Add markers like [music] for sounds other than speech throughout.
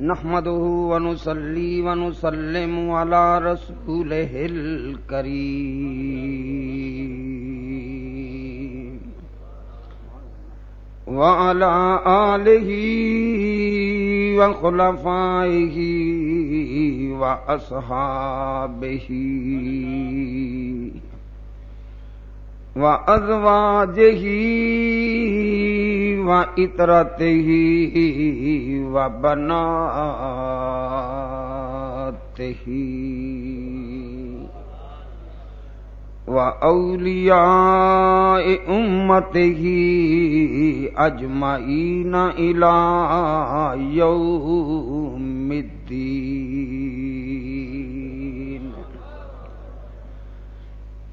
نحمده ونصلي ونسلم على رسوله الكريم. وعلى آله وخلفائه وأصحابه وأزواجه وإطرته وبناته وأولياء أمته أجمعين إلى يوم الدين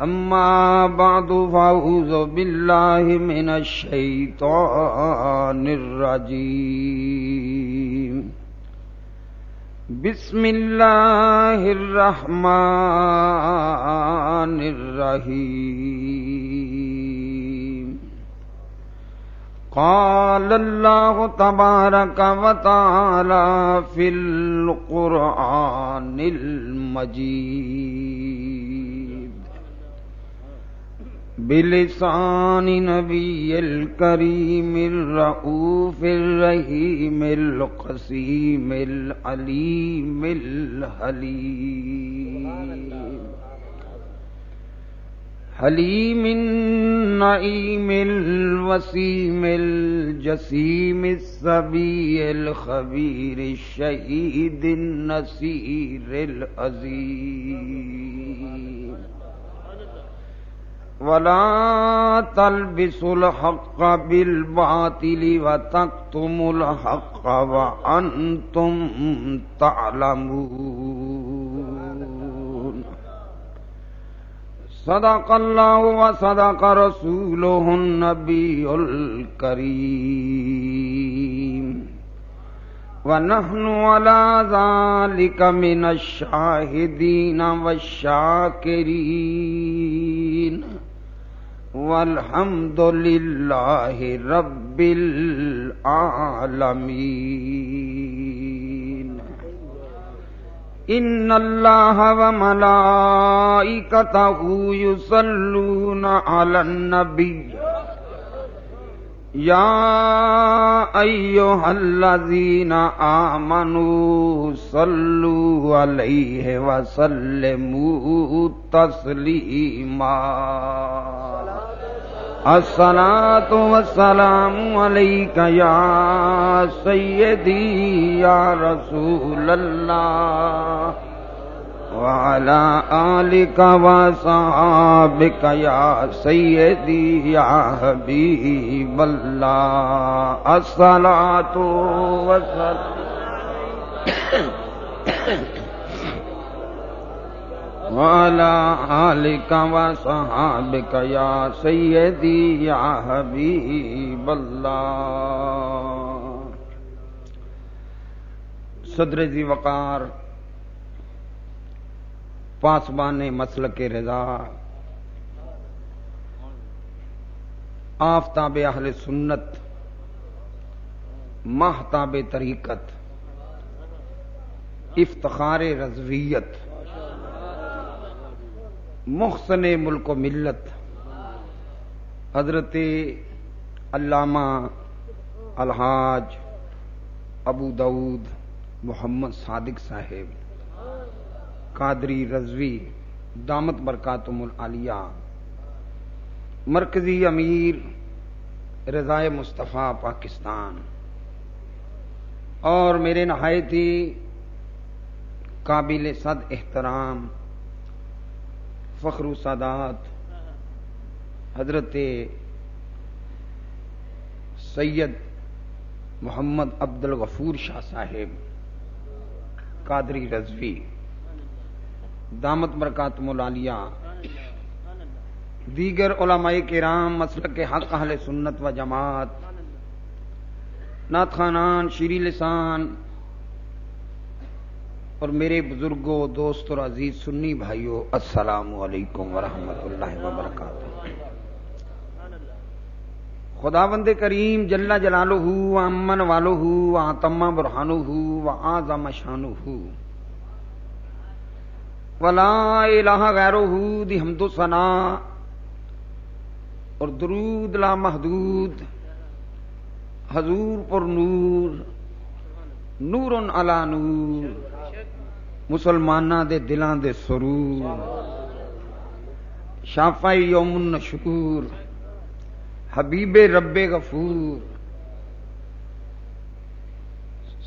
أما بعد فأعوذ بالله من الشيطان الرجيم. بسم الله الرحمن الرحيم. قال الله تبارك وتعالى في القرآن المجيد. بلسان نبي الكريم الرؤوف الرحيم القسيم العليم الحليم حليم النعيم الوسيم الجسيم السبي الخبير الشهيد النسير العظيم ولا تلبسوا الحق بالباطل وتكتموا الحق وأنتم تعلمون. صدق الله وصدق رسوله النبي الكريم. ونحن على ذلك من الشاهدين والشاكرين. والحمد لله رب العالمين إن الله وملائكته يصلون على النبي يا أيها الذين آمنوا صلوا عليه وسلموا تسليما الصلاة والسلام عليك يا سيدي، يا رسول الله. وعلى آلك وصحابك يا سيدي، يا حبيب الله. الصلاة والسلام وعلى آلك وصحابك يا سيدي يا حبيب الله. صدر ذی وقار، پاسبان مسل کے رضا. آفتاب اہل سنت محتاب طریقت، افتخار رضویت. محسن ملک و ملت۔ حضرت علامہ الحاج ابو دعود محمد صادق صاحب، قادری رضوی، دامت برکاتم العالیہ، مرکزی امیر رضائے مصطفیٰ پاکستان۔ اور میرے نہایت ہی قابل صد احترام فخر سادات۔ حضرت سید محمد عبد الغفور شاہ صاحب، قادری رضوی، دامت برکات ملالیہ دیگر علماء کرام، مسلک کے حق، اہل سنت و جماعت نات خانان شیری لسان اور میرے بزرگوں، دوست اور عزیز سنی بھائیوں، السلام علیکم ورحمۃ اللہ وبرکاتہ۔ خدا بند کریم جلا جلالو ہو امن والو ہو آتما برہانو ہو و آزم شانو ہو ولا الہ غیرو ہو دی حمد و ثنا۔ اور درود لا محدود، حضور پر نور نور علا نور۔ مسلمانہ دے دلان دے سرور۔ شافائی یوم نشکور حبیب رب غفور۔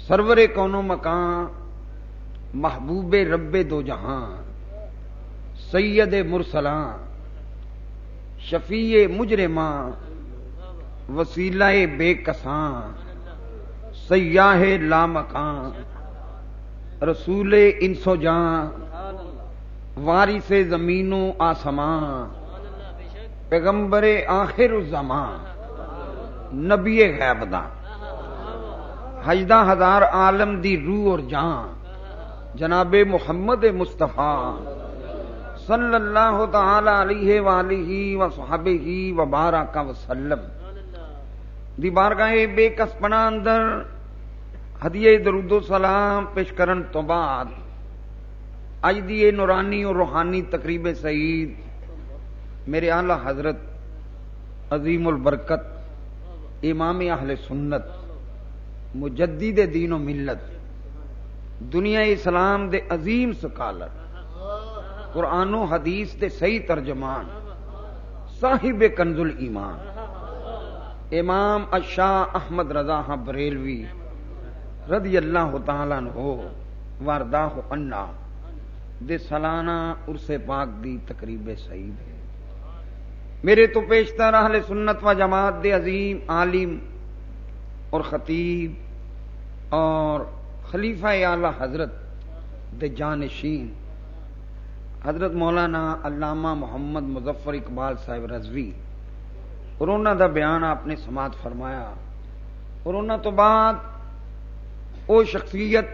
سرور کونو مکان۔ محبوب رب دو جہاں سید مرسلاں شفیع مجرماں وسیلہ بے کساں سیاہ لامکان۔ رسول انسو جان واری سے زمینوں آسمان، پیغمبر آخر الزمان، نبی غیب دا حجدہ ہزار عالم دی روح اور جان، جناب محمد مصطفیٰ صلی اللہ تعالی علیہ وآلہ و صحابہ و بارکہ وسلم، دی بارگاہ بے کسپنا اندر ہدیے درود و سلام پیش کرن تو بعد اج دی نورانی اور روحانی تقریب سعید، میرے اعلی حضرت عظیم البرکت، امام اہل سنت، مجدد دین و ملت، دنیا اسلام دے عظیم سکالر، قرآن و حدیث دے صحیح ترجمان، صاحب کنز ایمان امام اشاہ احمد رضا ہاں بریلوی رضی اللہ تعالیٰ ہو واردہ ہو انا، دے سالانہ عرص پاک دی تقریب سعید ہے۔ میرے تو پیشتر اہل سنت و جماعت دے عظیم عالم اور خطیب اور خلیفہ اعلی حضرت دے جانشین، حضرت مولانا علامہ محمد مظفر اقبال صاحب رضوی، اور انہوں دا بیان آپ نے سماعت فرمایا۔ اور انہوں تو بعد وہ شخصیت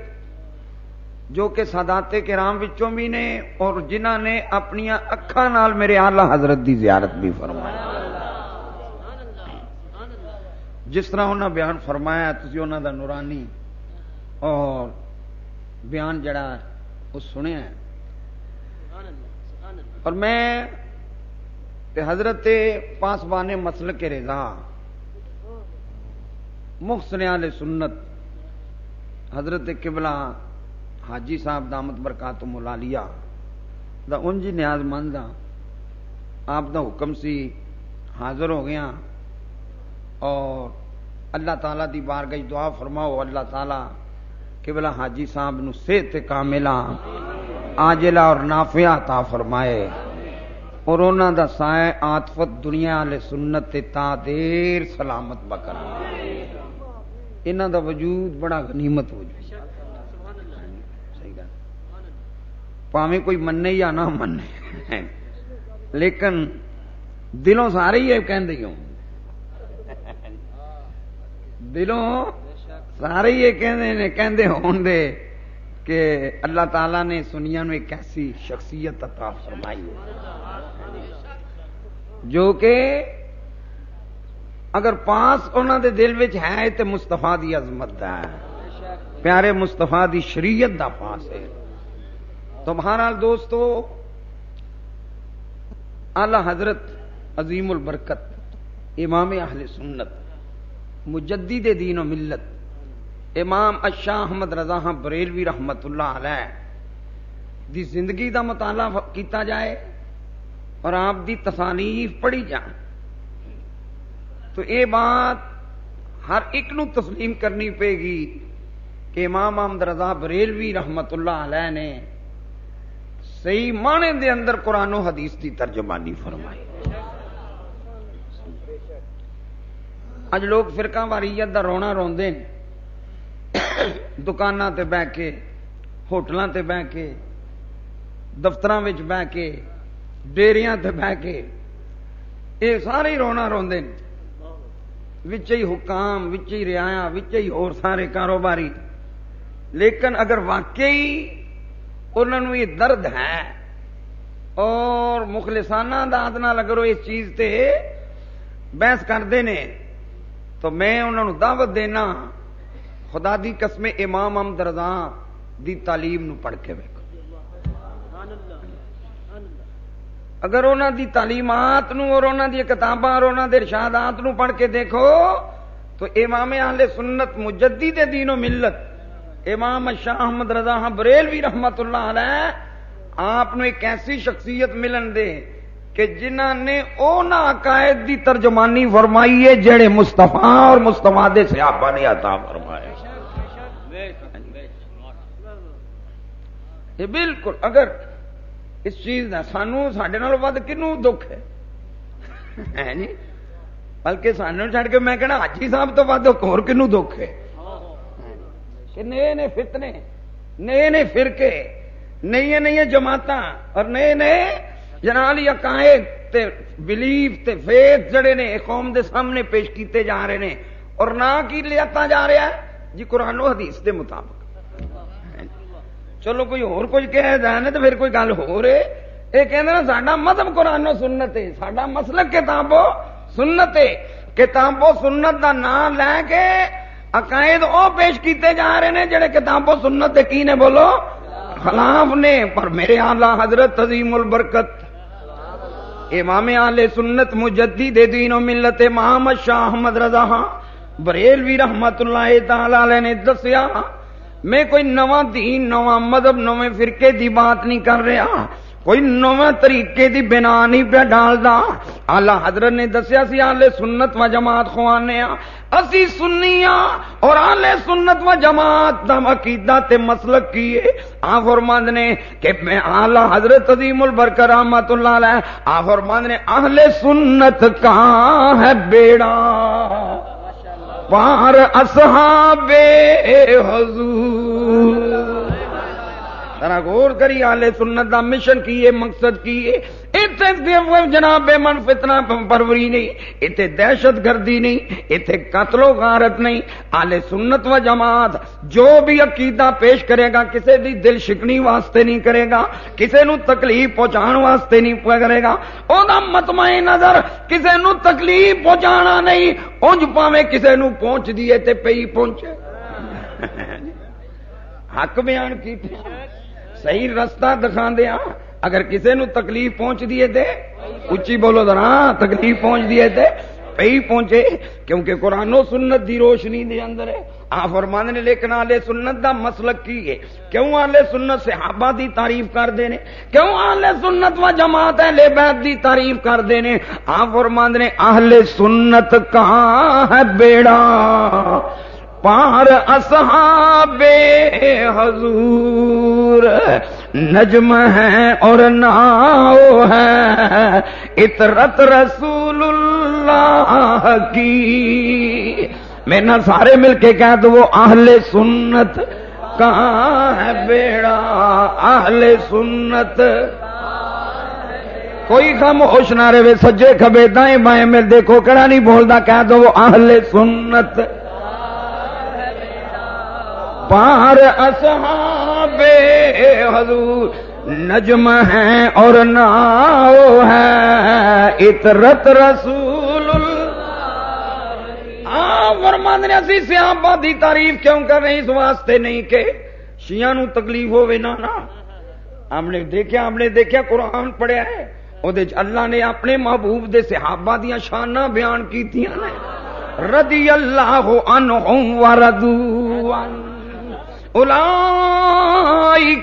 جو کہ سادات کرام وچوں بھی نے اور جنہ نے اپنی اکھا نال میرے آلہ حضرت دی زیارت بھی فرمایا جس طرح انہوں بیان فرمایا تھی انہوں دا نورانی اور بیان جڑا وہ سنیا اور میں حضرت پاسبان مسل کے رضا محسن سنت حضرت قبلہ حاجی صاحب دامت برکات ملا لیا دا انجی نیاز مند ہاں۔ آپ دا حکم سی حاضر ہو گیا ہاں۔ اور اللہ تعالی دی بار گئی دعا فرماؤ، اللہ تعالی قبلہ حاجی صاحب نو صحت کاملہ آجلہ اور نافعہ عطا فرمائے۔ اور انہوں دا سائے آتفت دنیا والے سنت تا دیر سلامت بکر انہوں دا وجود بڑا غنیمت وجود پاویں کوئی مننے یا نہ مننے لیکن دلوں سارے ہی کہندے ہوں۔ دلوں سارے ہی کہندے کہندے ہون دے کہ اللہ تعالی نے سنیا نو ایک ایسی شخصیت عطا فرمائی جو کہ اگر پاس انہوں دے دل وچ ہے تو مستفا دی عظمت دا ہے۔ پیارے مستفا دی شریعت دا پاس ہے۔ تو بہرحال دوستو، اعلی حضرت عظیم البرکت، امام اہل سنت، مجدد دین و ملت، امام اشاہ احمد رضا بریلوی رحمت اللہ علیہ، دی زندگی دا مطالعہ کیتا جائے اور آپ دی تصانیف پڑھی جائے تو اے بات ہر ایک نو تسلیم کرنی پے گی کہ امام احمد رضا بریلوی رحمت اللہ علیہ نے صحیح معنی دے اندر قرآن و حدیث کی ترجمانی فرمائی۔ اج لوگ فرقہ واریت دا رونا روندے دکانوں تے بہ کے ہوٹلوں تے بہ کے دفتر بہ کے، ڈیریاں تے بہ کے یہ سارے رونا روندے وچ ہی حکام، وچ ہی رعایا، وچ ہی اور سارے کاروباری۔ لیکن اگر واقعی انہوں یہ درد ہے اور مخلصانہ داد نہ اگر وہ اس چیز تے بحث کرتے ہیں تو میں انہوں نے دعوت دینا، خدا دی قسم امام امد رضا دی تعلیم نو پڑھ کے ویکو اگر انہوں دی تعلیمات نو اور انہوں دی کتاباں اور انہوں دے ارشادات نو پڑھ کے دیکھو، تو امام اہل سنت مجدی دے دین و ملت، امام شاہ احمد رضا بریلوی رحمت اللہ علیہ، آپ ایک ایسی شخصیت ملن دے کہ جنہ نے اونا عقائد دی ترجمانی فرمائی ہے جڑے مستفا اور مستفا دے سیابا نے عطا فرمائے یہ بالکل، اگر اس چیز کا سانو سڈے ود کنو دکھ ہے؟ جی بلکہ سانو چڑھ کے میں کہنا حاجی صاحب تو ود اور کنو دکھ ہے۔ کہ نئے نئے فتنے، نئے نئے فرقے نئی نئی جماعت اور نئے نئے جنال عقائد تے بلیف تے فیت جڑے نے قوم دے سامنے پیش کیتے جا رہے ہیں اور نہ کی لیا جا رہا ہے؟ جی قرآن و حدیث دے مطابق۔ چلو کوئی اور کچھ کہہ جانے تو پھر کوئی گل ہو رہے یہ کہنے نا ساڈا مذہب قرآن و سنت ہے ساڈا مسلک کتابو سنت ہے کتابو سنت دا نام لے کے عقائد او پیش کیتے جا رہے ہیں جڑے کتابو سنت کی نے بولو خلاف نے پر میرے آلہ حضرت عظیم البرکت امام آل سنت مجدی دے دین و ملت محمد شاہ احمد رضا بریلوی رحمت اللہ تعالی نے دسیا میں کوئی نواں دین، نواں مذہب، نویں فرقے دی بات نہیں کر رہا۔ کوئی نو طریقے دی بنا نہیں پہ ڈالدا آلہ حضرت نے دسیا سی آلے سنت و جماعت خوانے اسی سنیا اور آلے سنت و جماعت دا عقیدہ تے مسلک کیے آ فرماند نے کہ میں آلہ حضرت عظیم البرکر رحمت اللہ علیہ آ فرماند نے، اہل سنت کہاں ہے بیڑا؟ پار اصحاب حضور۔ ذرا غور کری آلے سنت دا مشن کی کیے مقصد کیے جناب بے من فتنا پروری نہیں اتنے دہشت گردی نہیں اتنے قتل و غارت نہیں۔ آلے سنت و جماعت جو بھی عقیدہ پیش کرے گا کسی بھی دل شکنی واسطے نہیں کرے گا کسی نو تکلیف پہنچان واسطے نہیں کرے گا۔ او دا مطمئن نظر کسی نو تکلیف پہنچانا نہیں، اونج پاوے کسی نو پہنچ دیے تے پئی پہنچے۔ [laughs] حق بیان کی صحیح رستہ دکھا دیا ہاں۔ اگر کسی نو تکلیف پہنچ دیے تھے اچھی بولو ذرا، تکلیف پہنچ دیے تھے پی پہنچے، کیونکہ قرآن و سنت دی روشنی دے اندر ہے۔ آ فرمان نے، لیکن آلے سنت دا مسلک کی ہے؟ کیوں آلے سنت صحابہ دی تعریف کر دینے کیوں آلے سنت و جماعت اہل بیت دی تعریف کر دینے آ فرمان نے اہل سنت کہاں ہے بیڑا؟ پار اصحاب حضور، نجم ہے اور ناؤ ہے اطرت رسول اللہ کی۔ میں نہ سارے مل کے کہہ دو وہ اہل سنت کہاں ہے بیڑا۔ اہل سنت۔ کوئی کم ہوش نہ رہے، سجے کبے دائیں بائیں میں دیکھو، کہڑا نہیں بولتا، کہہ دو وہ اہل سنت۔ پار اصحاب حضور نجم ہے اور ناؤ ہے اطرت رسول فرمان نے اسی سیابا دی تعریف کیوں کر رہے اس واسطے نہیں کہ شیعہ نو تکلیف ہوے نا نا۔ ہم نے دیکھا ہم نے دیکھا قرآن پڑھیا ہے۔ وہ اللہ نے اپنے محبوب دے صحابہ دیا شانہ بیان کی رضی اللہ عنہم وردو عنہ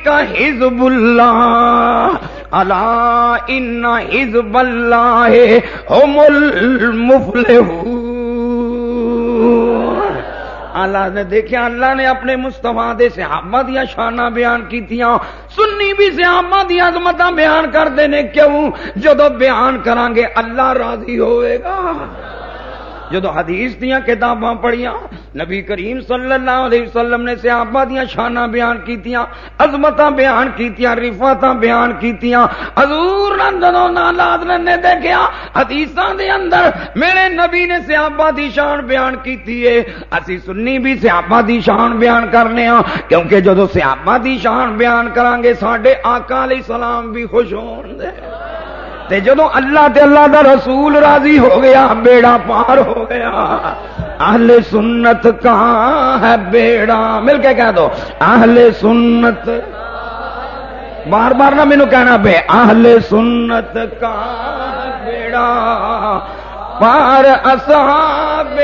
کا حزب اللہ اللہ ان حزب اللہ هم المفلحون۔ اللہ نے دیکھا اللہ نے اپنے مستفا دے صحابہ دیا شانہ بیان کی سنی بھی صحابہ دیا عظمت بیان کر دینے کیوں؟ جدو بیان کران گے اللہ راضی ہوئے گا۔ جدو حدیث دیا کتاباں پڑھیا نبی کریم صلی اللہ علیہ وسلم نے صحابہ دیا شانہ بیان کی عظمت بیان کی رفات بیان کی حضور جدو نالاد نے دیکھا حدیث دے اندر میرے نبی نے صحابہ دی شان بیان کی اسی سنی بھی صحابہ دی شان بیان کرنے ہاں کیونکہ جدو صحابہ دی شان بیان کران گے ساڈے آقا علیہ السلام بھی خوش ہون دے۔ تے جدو اللہ تے اللہ دا رسول راضی ہو گیا، بیڑا پار ہو گیا۔ اہل سنت کہاں ہے بیڑا؟ مل کے کہہ دو۔ اہل سنت۔ بار بار نہ مینو کہنا پہ اہل سنت کا بیڑا؟ پار اصحاب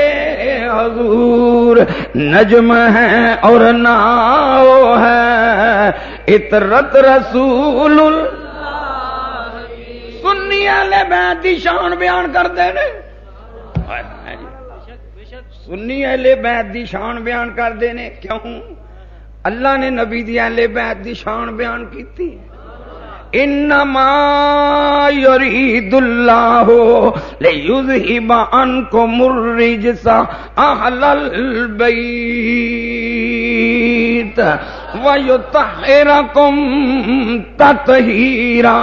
حضور۔ نجم ہے اور ناؤ ہے۔ اطرت رسول سنی والے بیت دی شان بیان کرتے ہیں سنی اہل بیت دی شان بیان کرتے ہیں کیوں؟ اللہ نے نبی دی اہل بیت دی شان بیان کیتی۔ انما یرید اللہ لیذہب عنکم الرجس اہل البیت ویطہرکم تطہیرا۔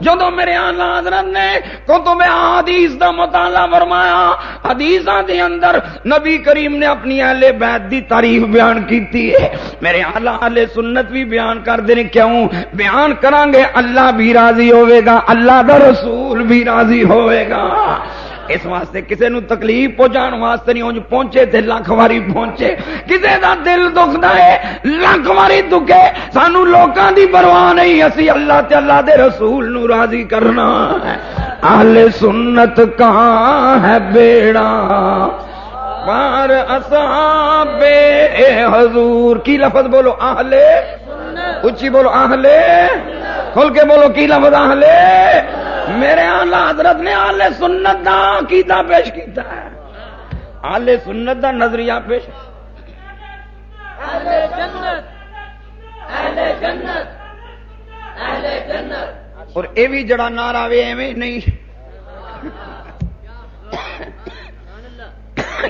جدو میرے آلہ حضرت نے کتب حدیث دا مطالعہ فرمایا، حدیثاں دے اندر نبی کریم نے اپنی اہل بیت دی تعریف بیان کیتی ہے۔ میرے آلہ اہل سنت بھی بیان کر ہیں کیوں؟ بیان کران گے اللہ بھی راضی ہوئے گا، اللہ دا رسول بھی راضی ہوئے گا۔ اس واسطے کسی نو تکلیف پہنچان واسطے نہیں ہوں پہنچے تے لاکھ واری پہنچے۔ کسی دا دل دکھتا ہے لاکھ واری دکھے۔ سانو لوکاں دی پرواہ نہیں، اسی اللہ تے اللہ دے رسول نو راضی کرنا اہل سنت کہاں ہے بیڑا؟ بار اصحاب حضور، کی لفظ بولو اہل؟ اچھی بولو اہل؟ کھل کے بولو، کی لفظ اہل؟ میرے آلہ حضرت نے آلے سنت دا کیتا پیش کیتا ہے۔ آلے سنت دا نظریہ پیش۔ اور اے بھی جڑا نعرہ وے ایویں نہیں۔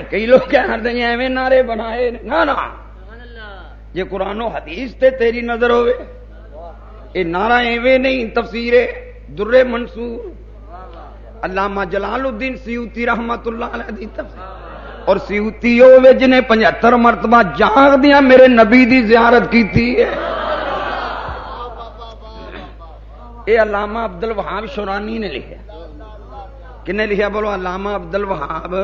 کئی لوگ کیا کرتے ہیں ایویں نعرے بنائے نہ نا یہ قرآن و حدیث تے تیری نظر ہوئے اے نعرہ ایویں نہیں تفسیر در منصور، علامہ جلال الدین سیوتی رحمت اللہ علیہ دی تفسیر اور سیوتی ہوئے جنہیں پچہتر مرتبہ جاگ دیا میرے نبی دی زیارت کی تھی اے علامہ عبد الوہاب شورانی نے لکھا کنے لکھا بولو علامہ عبد الوہاب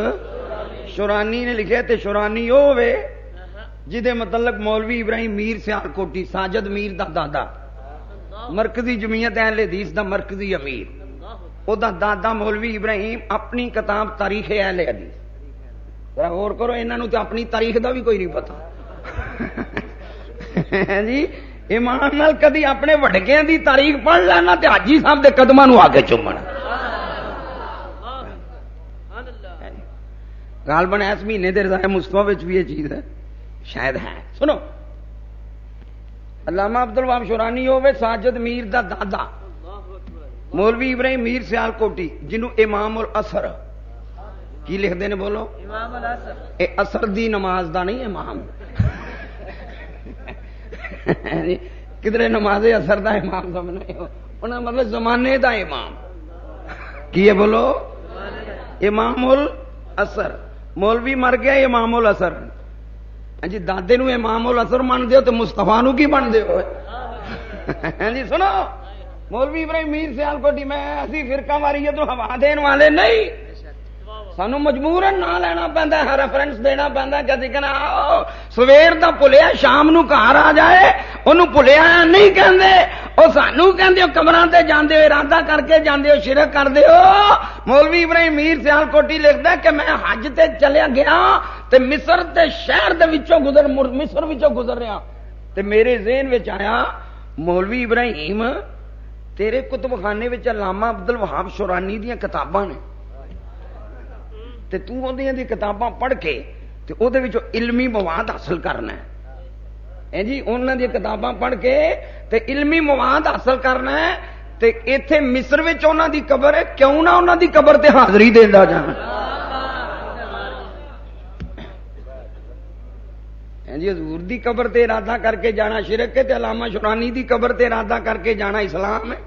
شورانی نے لکھا تے شورانی ہوئے جہد متعلق مولوی ابراہیم میر سیال کوٹی، ساجد میر دا دادا۔ مرکزی جمعیت اہل حدیث دا مرکزی امیر۔ او دا دادا مولوی ابراہیم اپنی کتاب تاریخ اہل حدیث۔ ذرا غور کرو انہوں تو اپنی تاریخ دا بھی کوئی نہیں پتا ہاں جی ایمان نال کدی اپنے وڈکیاں دی تاریخ پڑھ لینا تے حاجی صاحب دے قدماں نو آ کے چومنا ہاں جی۔ غالباً اس مہینے دے رضا مصطفی وچ بھی یہ چیز ہے، شاید ہے۔ سنو۔ علامہ عبد الواب شورانی ہوئے ساجد میر دا دادا۔ مولوی ابراہیم میر سیال کوٹی جنہوں امام الاثر کی لکھ دینے بولو؟ اے اثر دی نماز دا نہیں امام۔ کدھر نماز اثر دا امام سمجھنے انہیں مطلب زمانے دا امام۔ کی ہے بولو؟ امام الاثر مولوی مر گیا امام الاثر ہاں جی دادے نو امام الاثر من دیو تو مستفا نو کی بن دیو ہاں جی سنو۔ مولوی ابراہیم میر سیال کوٹی میں اسی فرقہ ماری ہے تو ہوا دین والے نہیں۔ سانو مجبور نہ لینا پہنتا ہے ریفرنس دینا پہنتا کدی کہنا سویر دا پلیا شام نو گھر آ جائے انہوں پلیا نہیں کہندے وہ سانو کہندے ہو کمرہ تے جاندے ہو ارادہ کر کے جاندے ہو شرک کر دے ہو مولوی ابراہیم میر سیال کوٹی لکھتا کہ میں حج تے چلیا گیا تے مصر تے شہر دے وچوں گزر مصر وچوں گزر رہا تے میرے ذہن وچ آیا مولوی ابراہیم تیرے کتب خانے علامہ عبد الوہاب شورانی دیاں کتاباں نے تے تو اودیاں دی کتاباں پڑھ کے تے او دے وچوں علمی مواد حاصل کرنا ہے۔ اے جی انہاں دی کتاباں پڑھ کے تے علمی مواد حاصل کرنا ہے تے ایتھے مصر وچ انہاں دی قبر ہے، کیوں نہ انہاں دی قبر تے حاضری دیندا جانا۔ جی حضور دی قبر تے ارادہ کر کے جانا شرک ہے تے علامہ شرانی دی قبر تے ارادہ کر کے جانا اسلام ہے۔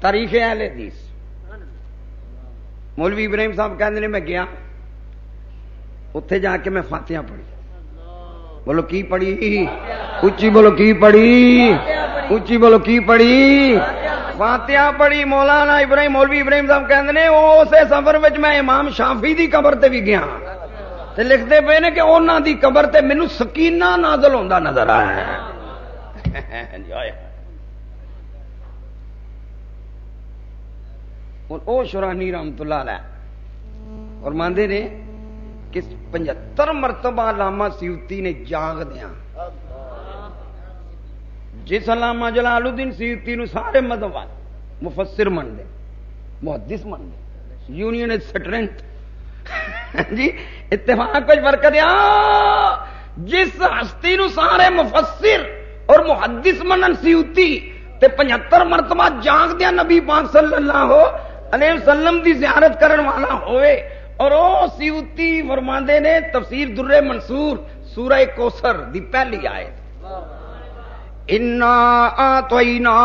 تاریخ اہل حدیث۔ مولوی ابراہیم صاحب کہتے میں گیا۔ اتے جا کے میں فاتحہ پڑھی۔ بولو، کی پڑھی؟ اچھی بولو، کی پڑھی؟ اچھی بولو، کی پڑھی؟ فاتحہ پڑھی۔ مولانا ابراہیم، مولوی ابراہیم صاحب کہتے اسے سفر میں امام شافی دی قبر تے بھی گیا۔ لکھتے پے نے کہ انہوں دی قبر تے مینو سکینہ نازل ہوتا نظر آیا۔ [laughs] جی، اور او شرانی رحمت اللہ علیہ اور ماندے نے کہ پچہتر مرتبہ لاما سیوتی نے جاگ دیا۔ جس علامہ جلال الدین سیوتی نو سارے مدد مفسر من دے محدث من دے یونین سٹرینتھ جی اتفاق کچھ فرق دیا۔ جس ہستی نو سارے مفسر اور محدث منن سیوتی تے پچہتر مرتبہ جاگ دیا نبی پاک صلی اللہ علیہ وسلم دی زیارت کرن والا ہوئے اور او سیوتی فرماندے نے تفسیر در منصور سورہ کوسر دی پہلی آئے انا آتوینا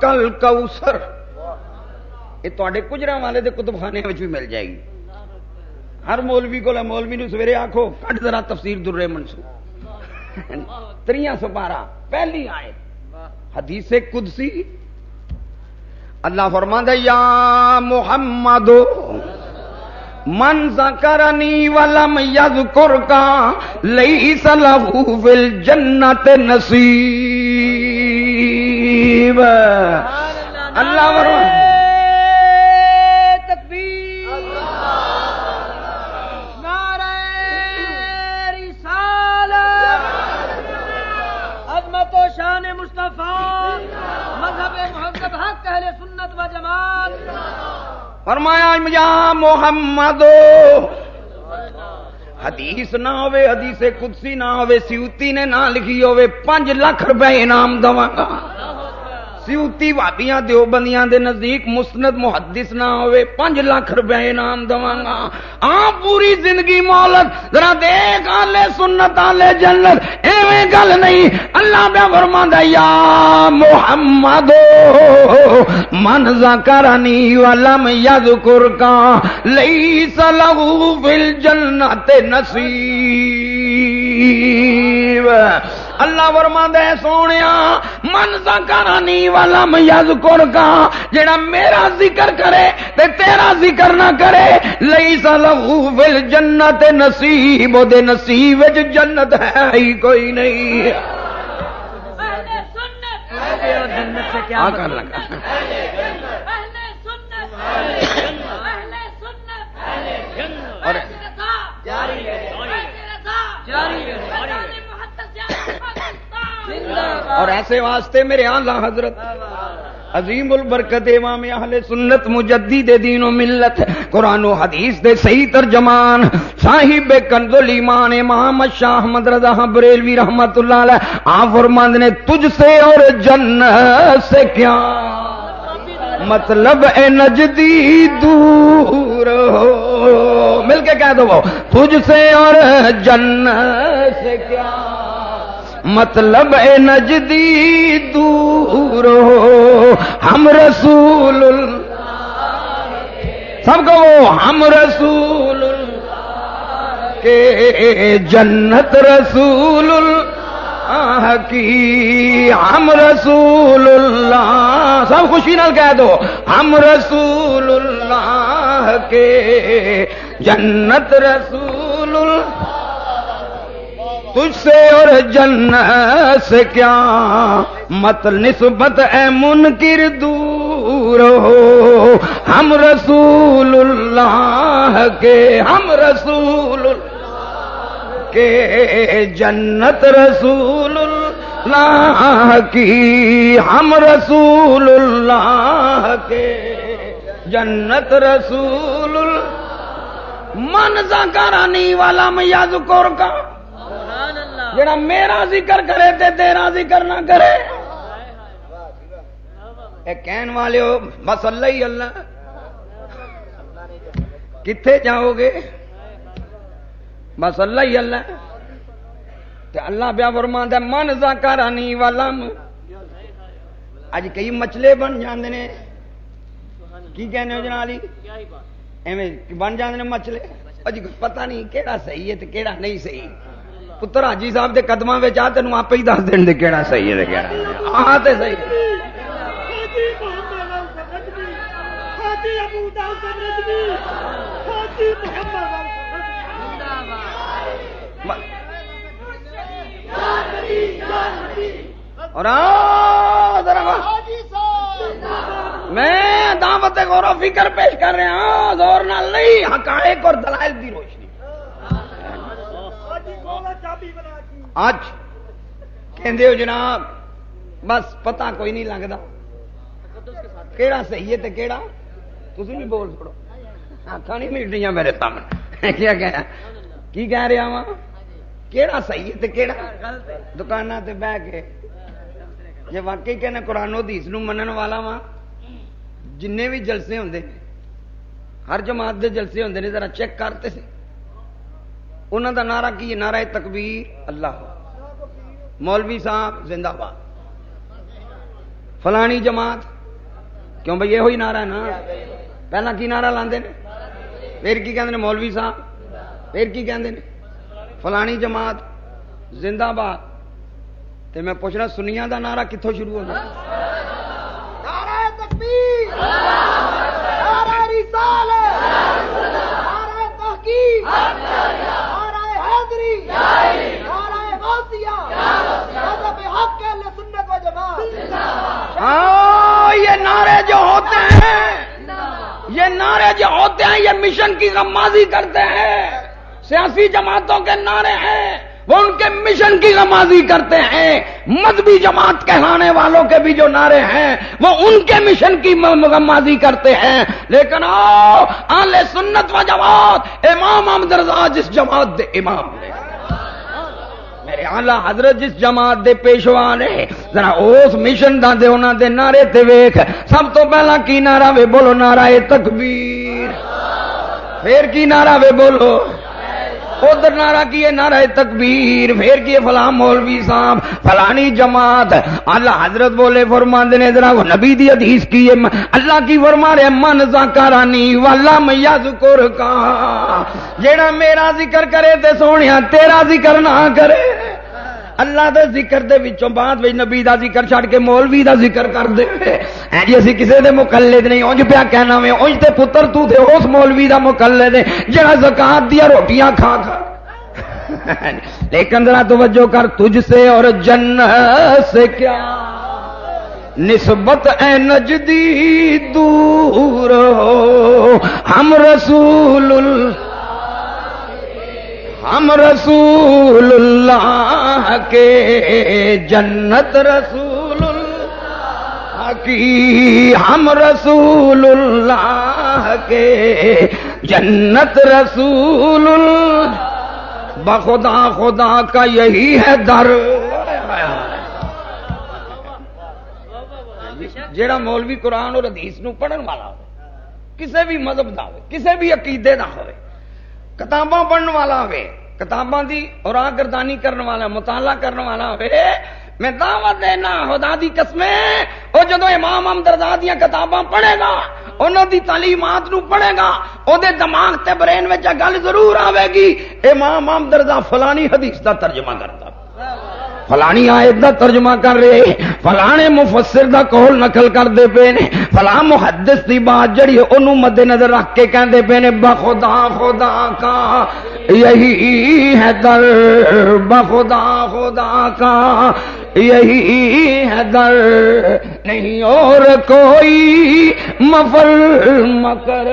کل کوسر یہ تے کجرا والے دے کتب خانے بھی مل جائے گی۔ ہر مولوی کو مولوی نو سویرے آخو کٹ ذرا تفسیر در منصور۔ تری سپارا پہلی آئے حدیث قدسی اللہ فرما یا محمد من ذکرنی ولم یذکر کا لیس لہو فی الجنت نصیب۔ اللہ فرما شان مصطفیٰ۔ اہل سنت و جماعت۔ فرمایا، یا محمد، حدیث نہ ہوے حدیث قدسی نہ ہوے سیوتی نے نہ لکھی ہوے پانچ لاکھ روپے انعام دواں گا۔ سیوتی وابیاں دیوبندیاں دے نزدیک مسند محدث نہ ہوئے پانچ لاکھ روپے انعام دواں گا۔ آ پوری زندگی مولت، ذرا دیکھ آلے سنت آلے جنت۔ ایویں گل نہیں، اللہ پہ فرماندا یا محمد، من ذکرنی ولم یذکر کا لیس له فی الجنت نصیب اللہ ورما دے سونے من ذکرانی والا میز کا جڑا میرا ذکر کرے تے تیرا ذکر نہ کرے لئی سلو فل جنت نصیب دے نصیب جنت ہے ہی کوئی نہیں۔ جنت سے کیا کر لگا۔ اور ایسے واسطے میرے آلہ حضرت عظیم البرکت امام اہل سنت مجدد دین و ملت، قرآن و حدیث دے صحیح ترجمان، صاحب کنزل ایمان امام شاہ احمد رضا بریلوی رحمت اللہ علیہ، آپ فرماند نے، تجھ سے اور جنت سے کیا؟ مطلب اے نجدی دور ہو مل کے کہہ دو تجھ سے اور جنت سے کیا؟ مطلب اے نجدی دور ہو ہم رسول سب کو ہم رسول کے جنت رسول کی، ہم رسول اللہ سب خوشی نال کہہ دو، ہم رسول اللہ کے۔ جنت رسول اللہ تجھ سے اور جنت سے کیا مت نسبت اے منکر دور ہو۔ ہم رسول اللہ کے، ہم رسول کے جنت رسول اللہ کی، ہم رسول اللہ کے جنت رسول من ذکرانی والا میں یاد کا۔ جڑا میرا ذکر کرے تے تیرا ذکر نہ کرے۔ اے کہن والے ہو، بس اللہ ہی اللہ۔ کتنے جاؤ گے؟ بس اللہ ہی اللہ تے اللہ پیا فرما من ذکرانی والا اج کئی مچلے بن جاندے نے۔ کی کہنے ہو جنالی جی؟ ایویں بن جاندے نے مچلے اج پتہ نہیں کیڑا صحیح ہے تے کیڑا نہیں صحیح۔ پتر حاجی صاحب دے کے قدم آ تین آپ ہی دس دین دے کہڑا صحیح ہے کہڑا آ تے صحیح اور میں دعوت غور و فکر پیش کر رہا ہوں، زور نال نہیں حقائق اور دلائل کی روشنی۔ اج کہ جناب، بس پتا کوئی نہیں لگتا کہڑا صحیح ہے کہڑا تھی بھی بول پڑو آخا نہیں مل رہی میرے سامنے۔ کیا کہہ رہا؟ کی کہہ رہا وا کہڑا صحیح ہے کہڑا دکان سے بہ کے۔ جی واقعی کہنا قرآن حدیث منن والا وا جن بھی جلسے ہوں ہر جماعت دے جلسے ہوں نے ذرا چیک کرتے سے انہوں دا نعرہ کی نعرہ تکبیر اللہ۔ مولوی صاحب زندہ باد۔ فلانی جماعت۔ کیوں بھائی یہ ہوئی نعرہ ہے نا؟ پہلا کی نعرہ لاندے نے؟ پھر کی کہتے ہیں مولوی صاحب؟ پھر کی کہتے ہیں فلانی جماعت زندہ باد۔ تے میں پوچھنا سنیا دا نعرہ کتوں شروع ہونا ہاں یہ نعرے جو ہوتے ہیں یہ نعرے جو ہوتے ہیں یہ مشن کی غمازی کرتے ہیں۔ سیاسی جماعتوں کے نعرے ہیں، وہ ان کے مشن کی غمازی کرتے ہیں۔ مذہبی جماعت کہلانے والوں کے بھی جو نعرے ہیں، وہ ان کے مشن کی غمازی کرتے ہیں۔ لیکن آل سنت و جماعت، امام احمد رضا جس جماعت دے امام نے۔ میرے آلہ حضرت جس جماعت دے پیشوا نے ذرا اس مشن دا دے انہاں دے نعرے تے ویکھ۔ سب تو پہلا کی نعرہ وے بولو؟ نعرہ تکبیر۔ پھر کی نعرہ وے بولو؟ ادھر نعرہ کیے، نعرہ تکبیر، پھر کیے فلاں مولوی صاحب، فلانی جماعت۔ اللہ حضرت بولے فرما دینے ذرا وہ نبی دی حدیث کی اللہ کی فرما رہے، من ذکرانی والا میا ذکر کا۔ جیڑا میرا ذکر کرے تے سونیا، تیرا ذکر نہ کرے۔ اللہ دے ذکر دے وچوں بعد وچ نبی دا ذکر چھڑ کے مولوی دا ذکر کر دے۔ ہیں جی اسی کسے دے مقلد نہیں، اونج پیا کہنا میں اونج تے پتر تو دے اس مولوی دا مقلد ہے جڑا زکات دیا روٹیاں کھا کھا۔ لیکن ذرا توجہ کر، تجھ سے اور جنت سے کیا؟ نسبت اے نجدی دور ہو۔ ہم رسول اللہ ہم رسول اللہ کے جنت رسول اللہ کی، ہم رسول اللہ کے جنت رسول اللہ۔ بخدا خدا کا یہی ہے در۔ جیڑا مولوی قرآن اور حدیث نو پڑھن والا ہو کسے بھی مذہب دا ہو کسے بھی عقیدے دا ہوئے کتاباں پڑھنے والا ہوئے کتاباں دی اور آگردانی کرنے والا، مطالعہ کرنے والا ہوئے میں دعوت دینا، خدا دی قسمیں وہ جدو امام امدردا دیا کتاباں پڑھے گا انہوں دی تعلیمات نو پڑھے گا او دے دماغ تے برین میں گل ضرور آئے گی، امام امدردا فلانی حدیث دا ترجمہ کرتا۔ فلانی آیت دا ترجمہ کر رہے فلانے مفسر دا قول نقل کرتے پے نے۔ فلاں محدث دی بات جڑی اونوں مد نظر رکھ کے کہندے پے نے بخدا خدا کا۔ یہی ہے در۔ بخدا خدا کا۔ یہی ہے در نہیں اور کوئی مفر مکر۔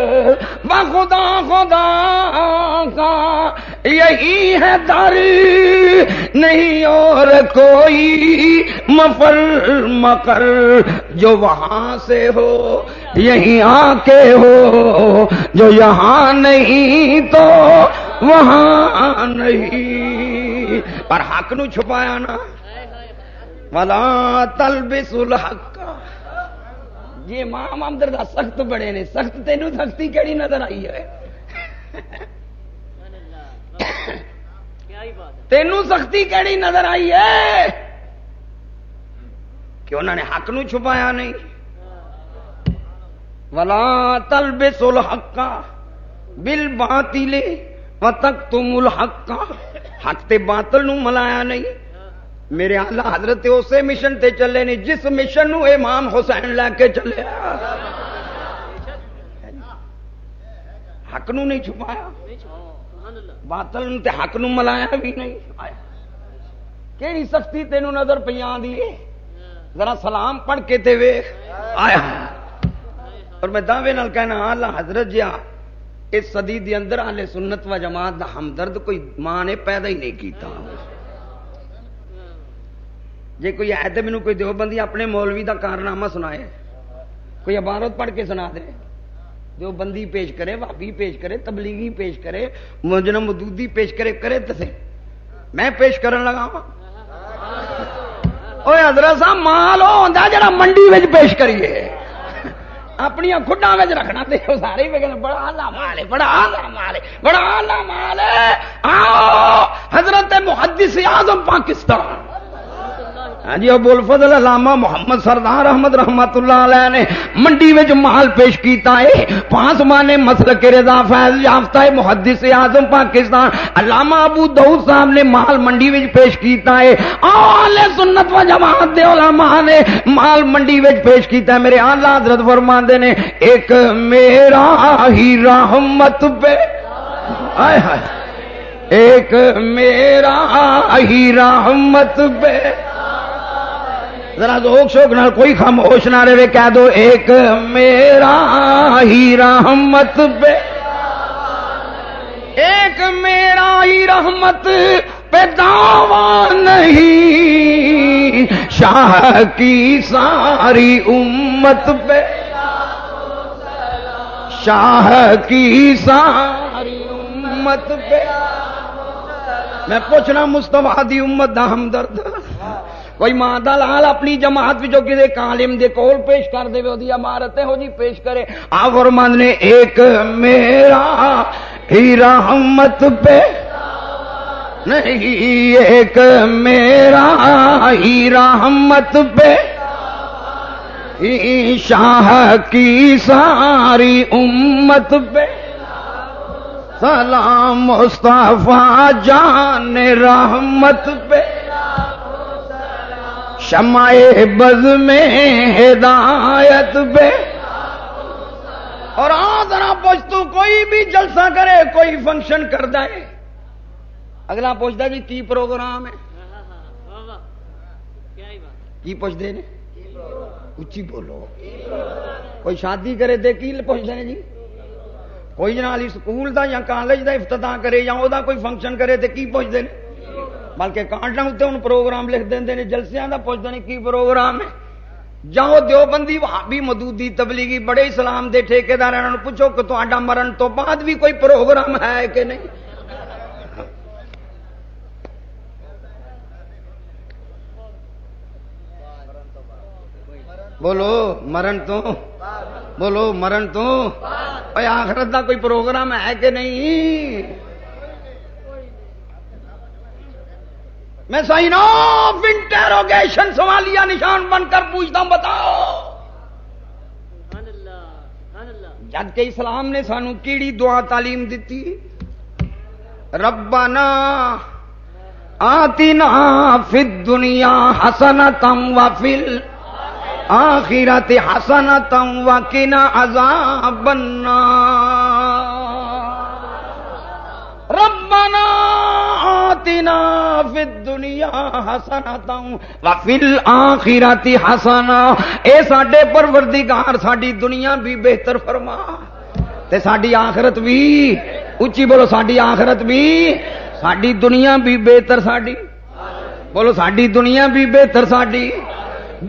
بخدا خدا کا یہی ہے در نہیں اور کوئی مفر مکر۔ جو وہاں سے ہو یہیں آ کے ہو۔ جو یہاں نہیں تو وہاں نہیں۔ پر حق نو چھپایا نا۔ والا تل الحق جی ماں دا سخت بڑے نے، سخت تینوں سختی کہڑی نظر آئی ہے؟ تینوں سختی کہڑی نظر آئی ہے؟ کہ انہوں نے حق نو چھپایا نہیں۔ ولا تل بے سول حقا بل باتی لے و تک تم الحق حق تے باطل نو ملایا نہیں۔ میرے اللہ حضرت اسے مشن تے چلے نہیں، جس مشن نو امام حسین لے کے چلے۔ حق نو نہیں چھپایا۔ باطل تے حق نو ملایا بھی نہیں۔ کہڑی سختی تینوں نظر پہ آدھی ذرا سلام پڑھ کے تے ویخ آیا۔ اور میں دعوے نال کہنا اللہ حضرت جی اس صدی دی اندر آلے سنت و جماعت دا ہمدرد کوئی ماں نے پیدا ہی نہیں کیتا۔ جی کوئی ہے تو مینو کوئی دیوبندی اپنے مولوی دا کارنامہ سنائے، کوئی عبارت پڑھ کے سنا دے۔ جو بندی پیش کرے بھابی پیش کرے، تبلیغی پیش کرے مجنم مدودی پیش کرے کرے تے میں پیش کرن لگا ہاں۔ وہ حضرت صاحب، مال ہوتا جڑا منڈی میں پیش کریے۔ اپنی خڈا رکھنا تے سارے بڑا آلہ مال ہے، بڑا آلہ مال ہے، بڑا آلہ مال ہے۔ حضرت محدث اعظم پاکستان۔ ہاں جی ابو الفضل علامہ محمد سردار احمد رحمت اللہ علیہ نے منڈی میں مال پیش کیتا ہے۔ پانچ مانے مسل کے رضا فیض یافتہ ہے محدث اعظم پاکستان۔ علامہ ابو دعود صاحب نے مال منڈی میں پیش کیتا ہے۔ آل سنت و جماعت دے علماء نے مال منڈی میں پیش کیتا ہے۔ میرے اعلی حضرت فرماندے نے، ایک میرا ہی رحمت پہ۔ آئے ہائے۔ ایک میرا ہی رحمت پہ۔ ذرا روک شوک نہ کوئی خاموش نہ رہے، کہہ دو، ایک میرا ہی رحمت پہ۔ ایک میرا ہی رحمت پہ دعوا نہیں۔ شاہ کی ساری امت پہ۔ شاہ کی ساری امت پہ۔ میں پوچھنا مستفا دی امت دا ہمدرد۔ کوئی ماں دلال اپنی جماعت جو کسی کالم دے کول پیش کر دے وہ عمارت ہو جی پیش کرے۔ آور من نے ایک میرا ہی رحمت پہ نہیں، ایک میرا ہی رحمت پہ شاہ کی ساری امت پہ سلام مصطفیٰ جان رحمت پہ شمع بز میں ہدایت پہ۔ اور ذرا پوچھ تو کوئی بھی جلسہ کرے، کوئی فنکشن کر دے اگلا پوچھتا جی کی پروگرام ہے؟ کی پوچھتے ہیں؟ اچھی بولو۔ کوئی شادی کرے دے کی پوچھتے ہیں جی؟ کوئی جنالی سکول دا یا کالج دا افتتاح کرے یا وہ کوئی فنکشن کرے تو کی پوچھتے ہیں؟ بلکہ کانٹا اتنے ہوں پروگرام لکھ دیں جلسیاں کا پوچھتے ہیں کی پروگرام ہے؟ جاؤ دیوبندی وہاں بھی مدودی تبلیغی بڑے اسلام دے ٹھیکےدار پوچھو کہ تا مرن تو بعد بھی کوئی پروگرام ہے کہ نہیں؟ بولو، مرن تو، بولو، مرن تو آخرت کا کوئی پروگرام ہے کہ نہیں؟ میں سائن آف انٹروگیشن سوالیا نشان بن کر پوچھتا ہوں، بتاؤ۔ جد کے اسلام نے سانو کیڑی دعا تعلیم دیتی؟ ربنا آتنا فی الدنیا حسنتم و فل آخرت حسنتم و کنا عذاب النار۔ ربنا آتنا فی الدنیا حسنتا وفی الاخرت حسنا۔ اے ساڈے پروردگار، ساڈی دنیا بھی بہتر فرما۔ تے ساڈی آخرت بھی اچھی بولو ساڈی آخرت بھی ساڈی دنیا بھی بہتر ساڈی۔ بولو ساڈی دنیا بھی بہتر ساڈی۔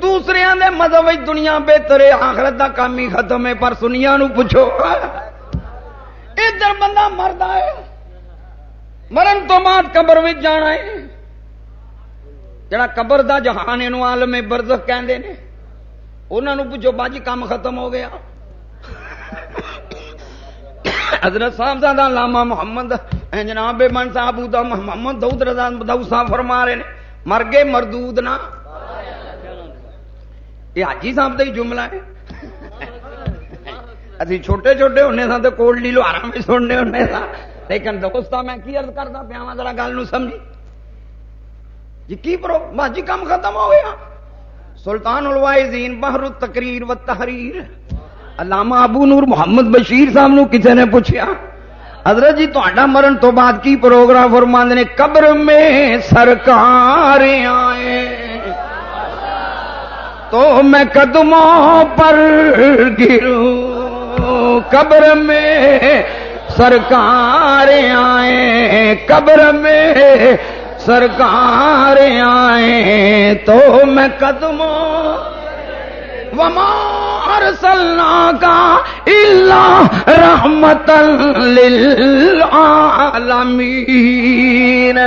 دوسرے دے مذہب دنیا بہتر ہے، آخرت دا کام ہی ختم ہے، پر سنیا نو پوچھو۔ ادھر بندہ مرد ہے۔ مرن تو بعد قبر میں جانا ہے جڑا قبر دا جہان عالم برزخ کہندے نے انہوں پوچھو باجی کام ختم ہو گیا حضرت صاحب زیادہ لاما محمد جناب من صاحب محمد دعود رضا دعود صاحب فرما رہے ہیں مر گئے مردود نہ یہ حاجی صاحب کا ہی جملہ ہے ابھی چھوٹے چھوٹے ہونے سا تو کوٹلی لوہارا میں سننے ہونے سا لیکن دوست میں کی ارد کرتا پیا وا ذرا گل سمجھی۔ جی کی پرو؟ باجی کام ختم ہو گیا۔ سلطان الوائزین، بحر تقریر و تحریر علامہ ابو نور محمد بشیر صاحب نو کسی نے پوچھا حضرت جی تا مرن تو بعد کی پروگرام فرماند نے؟ قبر میں سرکار آئے تو میں قدموں پر گروں۔ قبر میں سرکار آئے قبر میں سرکار آئے تو میں قدموں وما ارسلنا کا اللہ رحمت للعالمین۔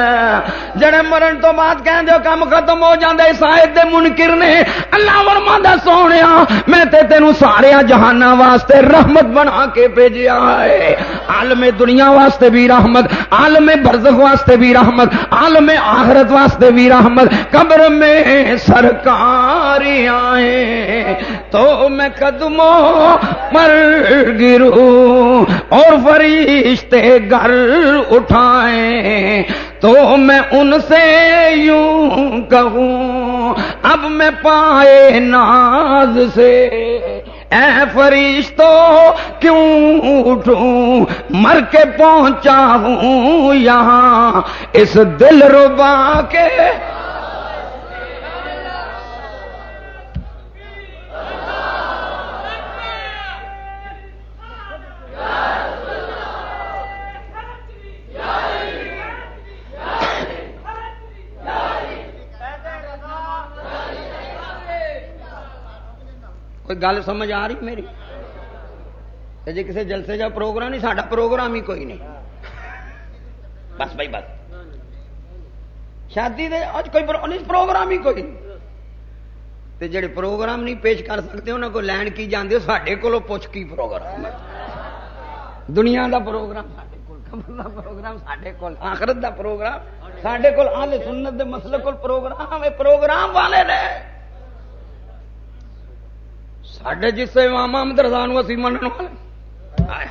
جڑے مرن تو بعد کہیں دے کام ختم ہو جاندے سائد دے منکر نے، اللہ فرماندا سونیا، میں تے تینوں سارے جہاناں واسطے رحمت بنا کے بھیجیا ہے۔ عالم دنیا واسطے بھی رحمت، عالم برزخ واسطے بھی رحمت، عالم آخرت واسطے بھی رحمت۔ قبر میں سرکار آئے تو میں قدموں پر گروں اور فرشتے گھر اٹھائیں تو میں ان سے یوں کہوں، اب میں پائے ناز سے۔ اے فرشتو، کیوں اٹھوں؟ مر کے پہنچا ہوں یہاں، اس دل ربا کے کوئی گل سمجھ آ رہی میری؟ جی کسی جلسے جا پروگرام نہیں، ساڈا پروگرام ہی کوئی نہیں۔ بس بھائی، بس۔ شادی دے اج کوئی پروگرام ہی کوئی نہیں۔ جڑے پروگرام نہیں پیش کر سکتے انہوں کو لین کی جانے سڈے کو پوچھ کی پروگرام دنیا دا پروگرام پروگرام سڈے کو آخرت دا پروگرام سڈے کو آل سنت دے مسئلے کو پروگرام پروگرام والے نے۔ سڈے جس سے امام محمد رضان اسی من والے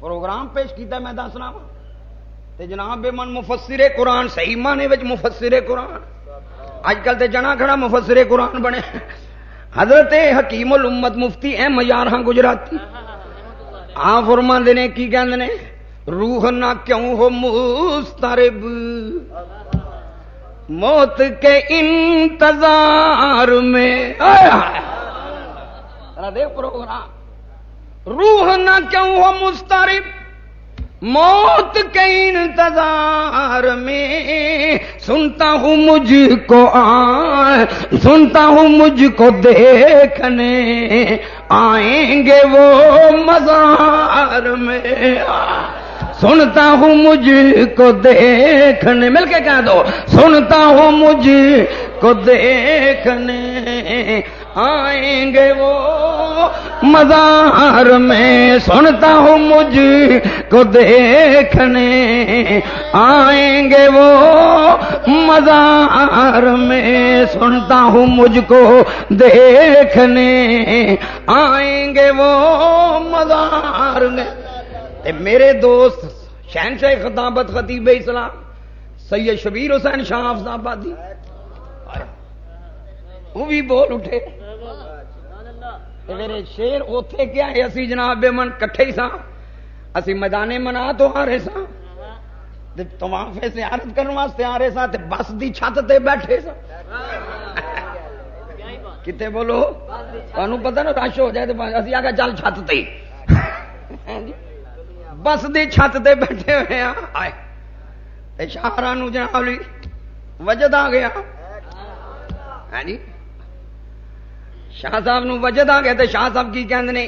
پروگرام پیش کیتا میں دسنا وا جناب بے من مفسر قرآن صحیح مانے مفسر قرآن اج کل تے جنا کھڑا مفسر قرآن بنے حضرت حکیم الامت مفتی اے میار ہاں گجراتی آ فرما نے کی کہ روح نہ کیوں ہو مسترب موت کے انتظار میں دیکھ پروگرام روح نہ کیوں ہو مسترب موت کے انتظار میں سنتا ہوں مجھ کو آ سنتا ہوں مجھ کو دیکھنے۔ آئیں گے وہ مزار میں۔ سنتا ہوں مجھ کو دیکھنے۔ مل کے کہہ دو۔ سنتا ہوں مجھ کو دیکھنے۔ آئیں گے وہ مزار میں سنتا ہوں مجھ کو دیکھنے۔ آئیں گے وہ مزار میں سنتا ہوں مجھ کو دیکھنے۔ آئیں گے وہ مزار میں۔ میرے دوست شہنشاہ خطابت خطیب اسلام سید شبیر حسین شاہ آبادی۔ وہ بھی بول اٹھے۔ میرے شیر اوتے کیا ہے؟ اسی جناب بے من کٹھے ہی سا اسی میدانے منا تو آ رہے سا تمافے سے عرض کرنے واسطے آ رہے سا تے بس دی چھت تے بیٹھے سا کتے بولو تمہیں پتا نا رش ہو جائے تو اسی آگے چل چھت تے۔ ہاں جی۔ بس دی چھت تے بیٹھے ہوئے ہیں آئے۔ شاہرا جناب وجد آ گیا۔ ہاں جی۔ شاہ صاحب نو وجد آ گیا تو شاہ صاحب کی کہنے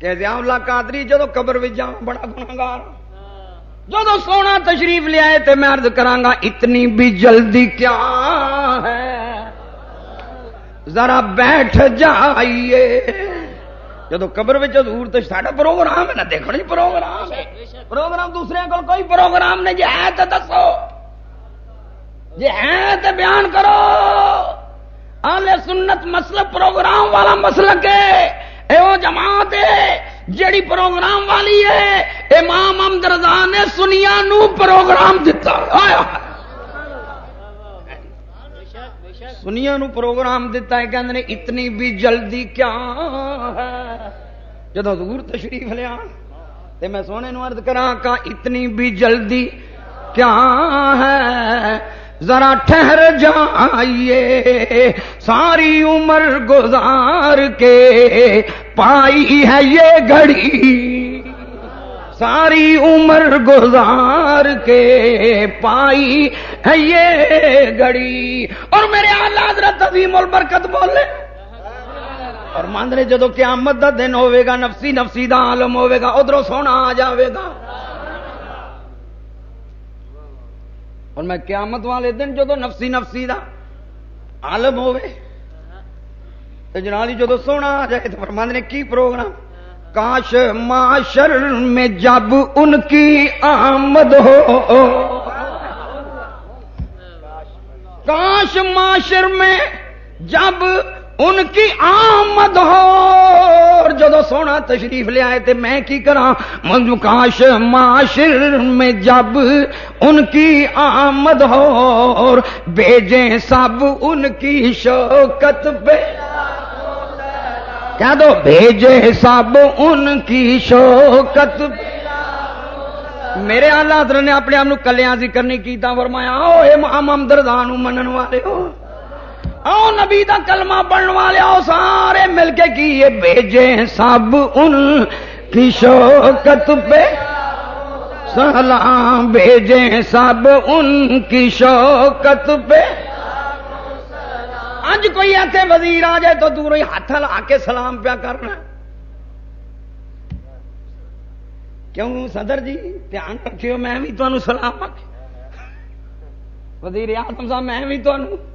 کہ اللہ قادری جدو قبر جا بڑا گناگار جدو سونا تشریف لیا تو میں ارد کرانگا اتنی بھی جلدی کیا ہے؟ ذرا بیٹھ جائیے۔ جدو قبر حضور تو ساڈا پروگرام ہے نا، دیکھنے پروگرام ہے۔ پروگرام دوسرے کو کوئی پروگرام نہیں جی ہے تو دسو۔ جی ہے تو بیان کرو۔ آل سنت مسل پروگرام والا مسل کے وہ جماعت ہے، جیڑی پروگرام والی ہے، امام امد رضا نے سنیا نو پروگرام دتا۔ سنیا نو پروگرام دتا ہے کہ اتنی بھی جلدی کیا ہے؟ جدو دور تشریف لیا تے میں سونے نو عرض کراں کا اتنی بھی جلدی کیا ہے؟ ذرا ٹھہر جائیے۔ ساری عمر گزار کے پائی ہے یہ گھڑی۔ ساری عمر گزار کے پائی ہے یہ گھڑی۔ اور میرے آلہ حضرت عظیم البرکت بولے۔ اور ماندنے جدو قیامت دا دن ہوئے گا، نفسی نفسی دا عالم ہوئے گا ادھر سونا آ جاوے گا۔ اور میں قیامت والے دن جدو نفسی نفسی دا عالم ہوئے تو جی جدو سونا آ جائے تو فرماند نے کی پروگرام؟ کاش معاشر میں جب ان کی آمد ہو۔ کاش معاشر میں جب ان کی آمد ہو۔ جدو سونا تشریف لے آئے تھے میں کی کرا منجو کاش معاشر میں جب ان کی آمد ہو۔ اور بیجیں سب ان کی شوکت پہ۔ کہہ دو، بھیجے سب ان کی شوکت میرے آلہ حضرت نے اپنے آپ کلیاں ذکر نہیں کیتا، فرمایا او اے محمد دردان منن والے ہو۔ آؤ نبی دا کلمہ پڑھنے والے آؤ، سارے مل کے کیے بھیجے سب ان کی شوکت پہ۔ سلام بھیجے سب ان کی شوکت پہ۔ اج کوئی ایسے وزیر آ جائے تو دور ہی ہاتھ لا کے سلام پیا کرنا۔ کیوں صدر جی؟ دھیان رکھیو، میں بھی تمہیں سلام آ وزیر آتم صاحب، میں بھی تمہیں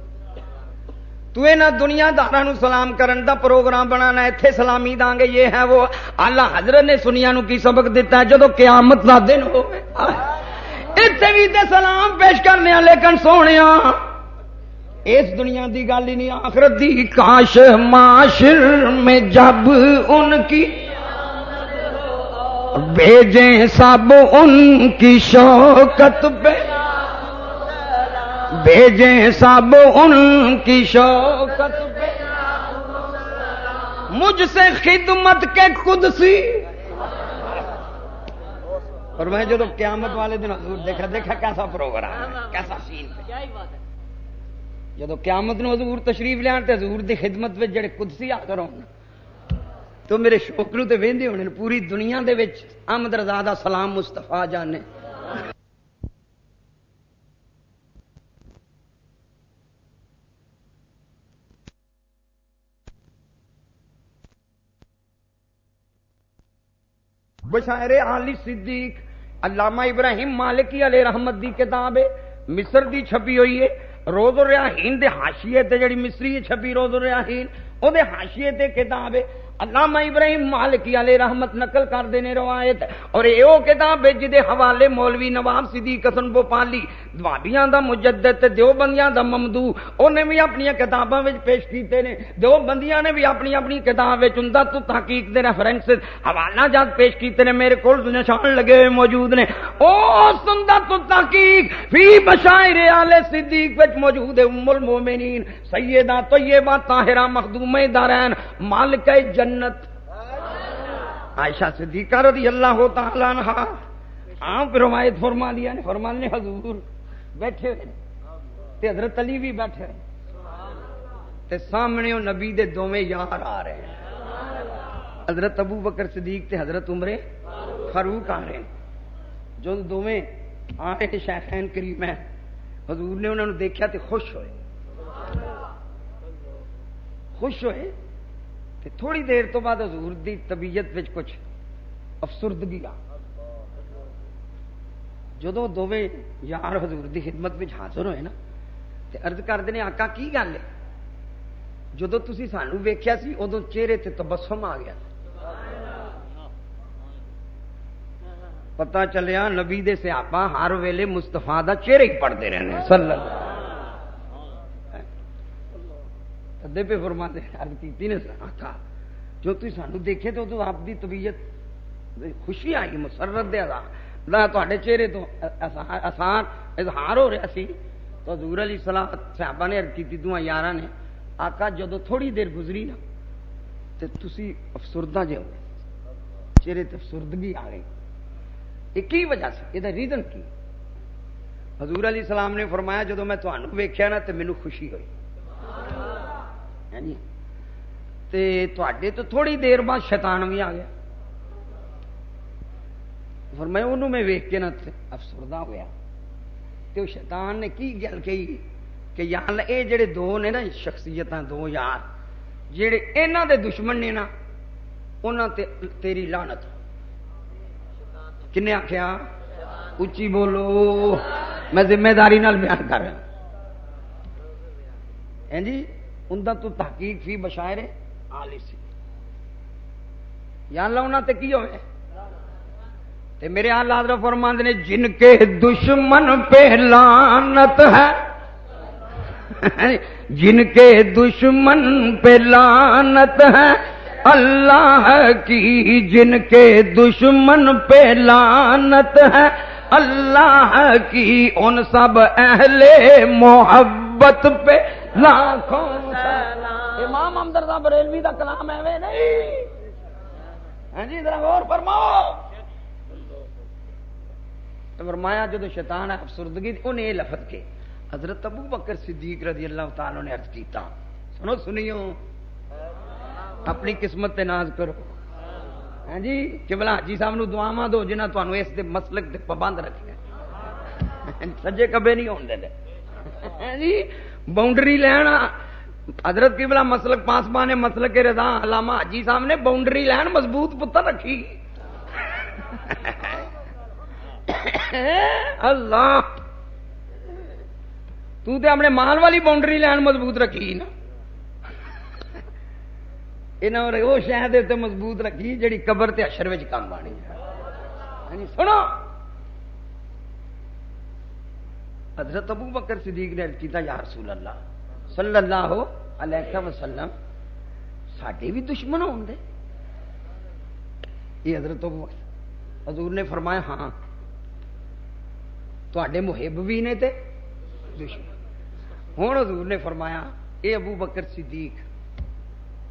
تو نہ دنیا دارا سلام کرن دا پروگرام بنانا اتنے سلامی دیں گے یہ ہے وہ آلہ حضرت نے سنیا نو کی سبق دیتا ہے جدو قیامت کا دن ہو اتنے بھی تے سلام پیش کرنے لیکن سونے اس دنیا دی گل ہی نہیں آخرت دی کاش معاشر میں جب ان کی بھیجیں سب ان کی شوکت پہ بھیجیں سب ان کی شوکت۔ پہ مجھ سے خدمت کے خود سی۔ اور میں جو قیامت والے دن حضور دیکھا دیکھا کیسا پروگرام ہے، کیسا سین جب قیامت نو حضور تشریف لیا تو حضور دی خدمت میں جڑے قدسی آ کر تو میرے شوکرو تے وہدے ہونے پوری دنیا دے وچ احمد رضا دا سلام مستفا جانے بشاعر علی صدیق، علامہ ابراہیم مالکی علیہ رحمت دی کتاب ہے، مصر دی چھپی ہوئی ہے۔ روز الریاحین دے حاشیے تے جڑی مصری چھپی روز الریاحین او دے حاشیے تے کتاب ہے۔ علامہ ابراہیم مالکی علیہ رحمت نقل کر دینے روایت اور یہ وہ کتاب ہے جدے حوالے مولوی نواب صدیق حسن بوپالی دوابیاں دا مجدد تے دیوبندیاں دا ممدو انہیں بھی اپنی کتاباں وچ پیش کیتے نے۔ دیوبندیاں نے بھی اپنی اپنی کتاب وچ اندا تو تحقیق دے ریفرنس حوالہ جات پیش کیتے نے، میرے کول نشان لگے ہوئے موجود نے۔ او سندا تو تحقیق فی بشائر آل صدیق وچ موجود ہے، ام المومنین، سیدہ طیبہ طاہرہ مخدومہ دارین مالکہ جنت جنت۔ عائشہ صدیقہ رضی اللہ تعالی عنہ آپ روایت فرما دیا نے فرما نے، حضور بیٹھے ہوئے تے حضرت علی بھی بیٹھے ہوئے تے سامنے نبی دے دوویں یار آ رہے ہیں۔ حضرت ابو بکر صدیق تے حضرت عمر فاروق آ رہے ہیں۔ جو دوویں آ رہے شیخین کریم ہیں۔ حضور نے انہوں نے دیکھا تے خوش ہوئے۔ خوش ہوئے؟ تھوڑی دیر تو بعد حضور دی طبیعت کچھ افسردگی آ جدو دونیں یار حضور دی خدمت حاضر ہوئے نا تو ارد کرتے ہیں آکا کی گل ہے؟ جدو تھی سانو ویکیا سی ادو چہرے تے تبسم آ گیا۔ پتا چلیا، نبی دے سیاپا ہر ویلے مستفا دا چہرے ہی پڑھتے رہنے۔ صلی اللہ ادے پہ فرما دے ارد کی نے آخا جو تھی سانو دیکھے تو تو آپ دی طبیعت خوشی آئی مسرت دے اللہ تے چہرے تو آسان اظہار ہو رہا سی تو حضور علی سلام صحابہ نے ارد کی دعا یار نے آقا جدو تھوڑی دیر گزری نا تو تھی افسردہ جے ہو چہرے تے افسردگی آ گئی یہ کی وجہ سے یہ ریزن کی حضور علی سلام نے فرمایا جدو میں تمہیں ویکیا نا تو مینو خوشی ہوئی جی تے تو تھوڑی دیر بعد شیطان بھی آ گیا فرمایا انہوں میں ویک کے نا افسردہ ہوا تو شیطان نے کی گل کہی کہ یار اے جڑے دو نے نا شخصیت دو یار جڑے انہوں دے دشمن نے نا انہوں تے تیری لانت کنے آخیا اچھی بولو میں ذمہ داری نال بیان کر رہا ہاں جی ان تو تحقیق فی بشائرے آلی سی۔ یا اللہ انہوں تے کی ہوئے؟ تے میرے آل حضرت فرماند نے، جن کے دشمن پہ لانت ہے، جن کے دشمن پہ لانت ہے، اللہ کی جن کے دشمن پہ لانت ہے، اللہ کی ان سب اہل محبت پہ لاکھوں امام امدر صاحب کا کلام ہے نہیں۔ ہاں جی ذرا غور فرماؤ۔ فرمایا، جدو شیطان ہے افسردگی انہیں یہ لفظ کے حضرت ابو بکر صدیق رضی اللہ تعالی نے ارد کیتا۔ سنو، سنیو۔ اپنی قسمت تے ناز کرو۔ ہاں جی کملا حاجی صاحب نو دعا دو جنہ تمہیں اس دے مسلک دے پابند رکھے سجے کبے نہیں ہونے دے۔ ہاں جی باؤنڈری لینا حضرت کی بلا مسلک پاس بانے مسلک کے رضا علامہ حاجی صاحب نے باؤنڈری لین مضبوط پتر رکھی۔ اللہ۔ تو تے اپنے مال والی باؤنڈری لین مضبوط رکھی نا۔ وہ شہد مضبوط رکھی جی قبر تے اشر کام آنی یعنی سنو۔ حضرت ابو بکر صدیق نے کیتا یا رسول اللہ۔ صلی اللہ علیہ وسلم ساڈے بھی دشمن ہوں دے۔ یہ حضرت حضور نے فرمایا ہاں تے محب بھی نے تے دشمن۔ ہوں حضور نے فرمایا، اے ابو بکر صدیق،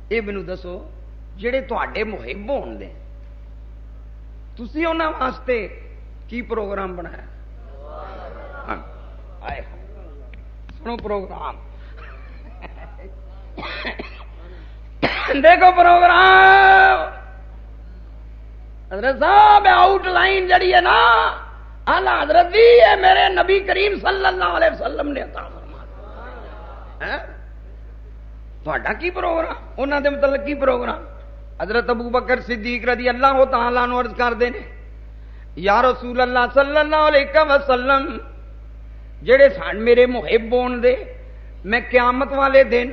اے مینو دسو، جڑے تے محب ہون دے۔ تھی انہوں واسطے کی پروگرام بنایا؟ ہاں، ہاں۔ سنو پروگرام۔ دیکھو پروگرام۔ حضرت صاحب آؤٹ لائن جڑی ہے نا آلہ حضرت جی ہے، میرے نبی کریم صلی اللہ علیہ وسلم نے عطا فرما تھوڑا کی پروگرام؟ انہوں دے متعلق کی پروگرام؟ حضرت ابو بکر صدیق رضی اللہ تعالیٰ نو عرض کر دے یا رسول اللہ صلی اللہ علیہ وسلم، جڑے سن میرے محب ہون دے، میں قیامت والے دن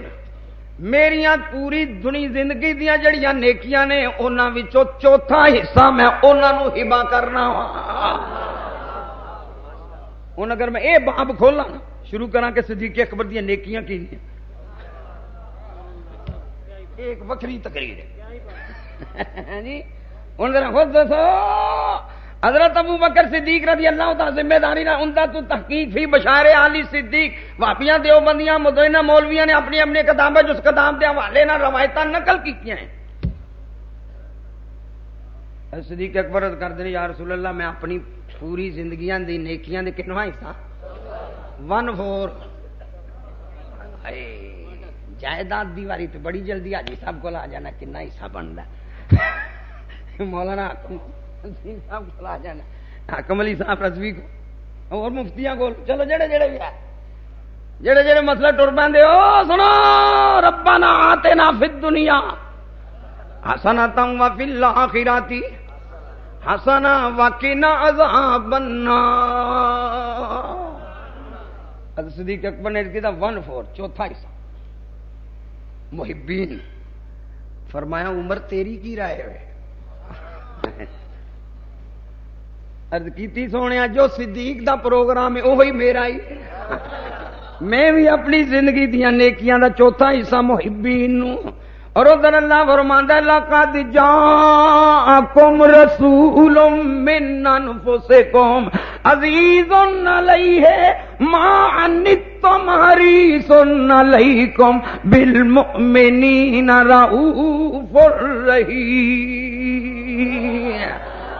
میریا پوری دنی زندگی دیا جڑیاں نیکیاں نے انہوں چوتھا حصہ میں انہوں ہبا کرنا ہوں اگر میں یہ باب کھولا نا شروع کرا کہ صدیق اکبر دیا نیکیاں کی دیا ایک وکری تقریر ہے۔ [laughs] جی ہوں ذرا خود دسو۔ حضرت ابو بکر صدیق رضی اللہ تعالی ذمہ داری نہ ان تو تحقیق فی بشارے علی صدیق۔ واپیاں دیوبندیاں مدینہ مولویاں نے اپنی اپنی کتابیں، جس کتاب کے حوالے نہ روایت نقل کی ہیں۔ صدیق اکبر کر دیں یا رسول اللہ، میں اپنی پوری زندگیاں دی، نیکیاں دے کنواں حصہ۔ One four. جائیداد دی واری تو بڑی جلدی حاجی صاحب کو آ جانا کنا حصہ بنتا مولانا صاحب کو آ جانا۔ حکم علی صاحب رضوی کو۔ اور مفتیاں کو۔ چلو جڑے جڑے بھی جڑے جڑے مسئلہ ٹر پہ او سنو۔ ربنا آتنا فی الدنیا حسنتا و فی الاخراتی۔ حسنا واقعنا عذاب النار۔ صدیق اکبر نے کہا ون فور چوتھا حصہ۔ محبین، فرمایا، عمر تیری کی رائے ہوئے ارد کی سونے، جو صدیق دا پروگرام ہے وہی میرا ہی۔ میں بھی اپنی زندگی دیا نیکیاں دا چوتھا حصہ محبین نو اور ادھر اللہ فرماندا لقد جاءکم رسول من انفسکم عزیز علیہ ما انتم حریص علیکم بالمؤمنین رؤوف الرحیم۔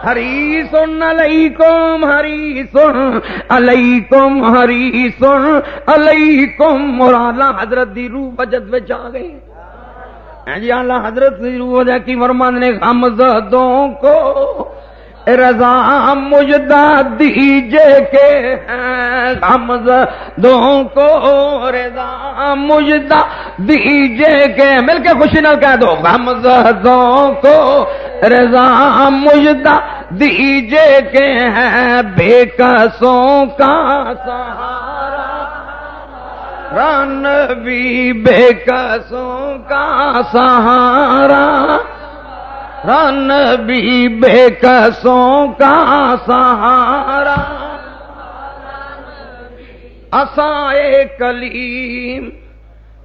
ہری سن علیکم کم ہری سن علیکم کم ہری سن علیکم مولانا حضرت دی روح بجت بچ آ گئی جی اللہ حضرت دی روح کی مرمند نے غمزدوں کو رضا مجدہ دیجے کے حمز دو کو رضا مجدہ دیجے کے مل کے خوشی نہ کہہ دو۔ حمز دو کو رضا مجدہ دیجے کے ہیں۔ بے کسوں کا سہارا رن بھی بے کسوں کا سہارا بھی بے کسوں کا سہارا۔ اسائے کلیم،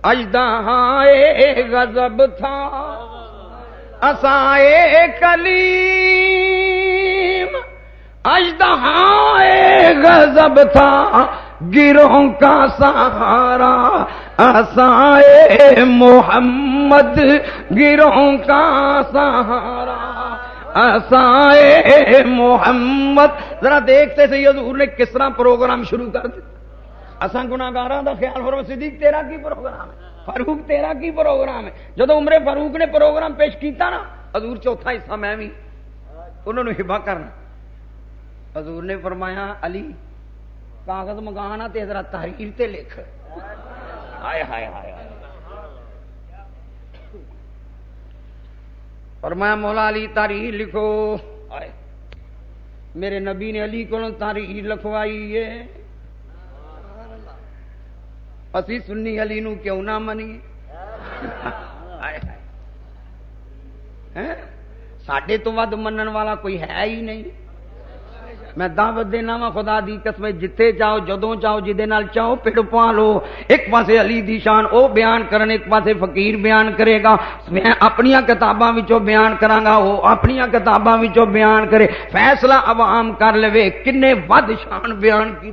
اجدہ غضب تھا۔ اسائے کلیم، اجدہ غضب تھا۔ گروہ کا سہارا، آسائے محمد گروہ کا سہارا، آسائے محمد۔ ذرا دیکھتے سے حضور نے کس طرح پروگرام شروع کر دیا۔ اصا گناگار کا خیال ہو صدیق تیرا کی پروگرام ہے؟ فاروق تیرا کی پروگرام ہے؟ جب عمر فاروق نے پروگرام پیش کیتا نا، حضور چوتھا حصہ میں بھی، انہوں نے ہبا کرنا۔ حضور نے فرمایا، علی کاغذ منگانا تے ذرا تحریر تے لکھ۔ ہائے ہائے ہائے فرمایا، مولا علی تاریخ لکھو۔ آئے میرے نبی نے علی کو تاریخ لکھوائی ہے۔ اسی سنی علی نو کیوں نہ منی؟ ہاں؟ سڈے تو ود منن والا کوئی ہے ہی نہیں۔ میں دعوت دینا وا خدا دی قسم جتھے چاہو جدوں چاہو نال چاہو پڑ پا لو۔ ایک پاسے علی دی شان، او بیان کرن، ایک پاسے فقیر بیان کرے گا۔ میں اپنی کتاباں وچوں بیان کراں گا، او اپنی کتاباں وچوں بیان کرے۔ فیصلہ عوام کر لوے، کنے ود شان بیان کی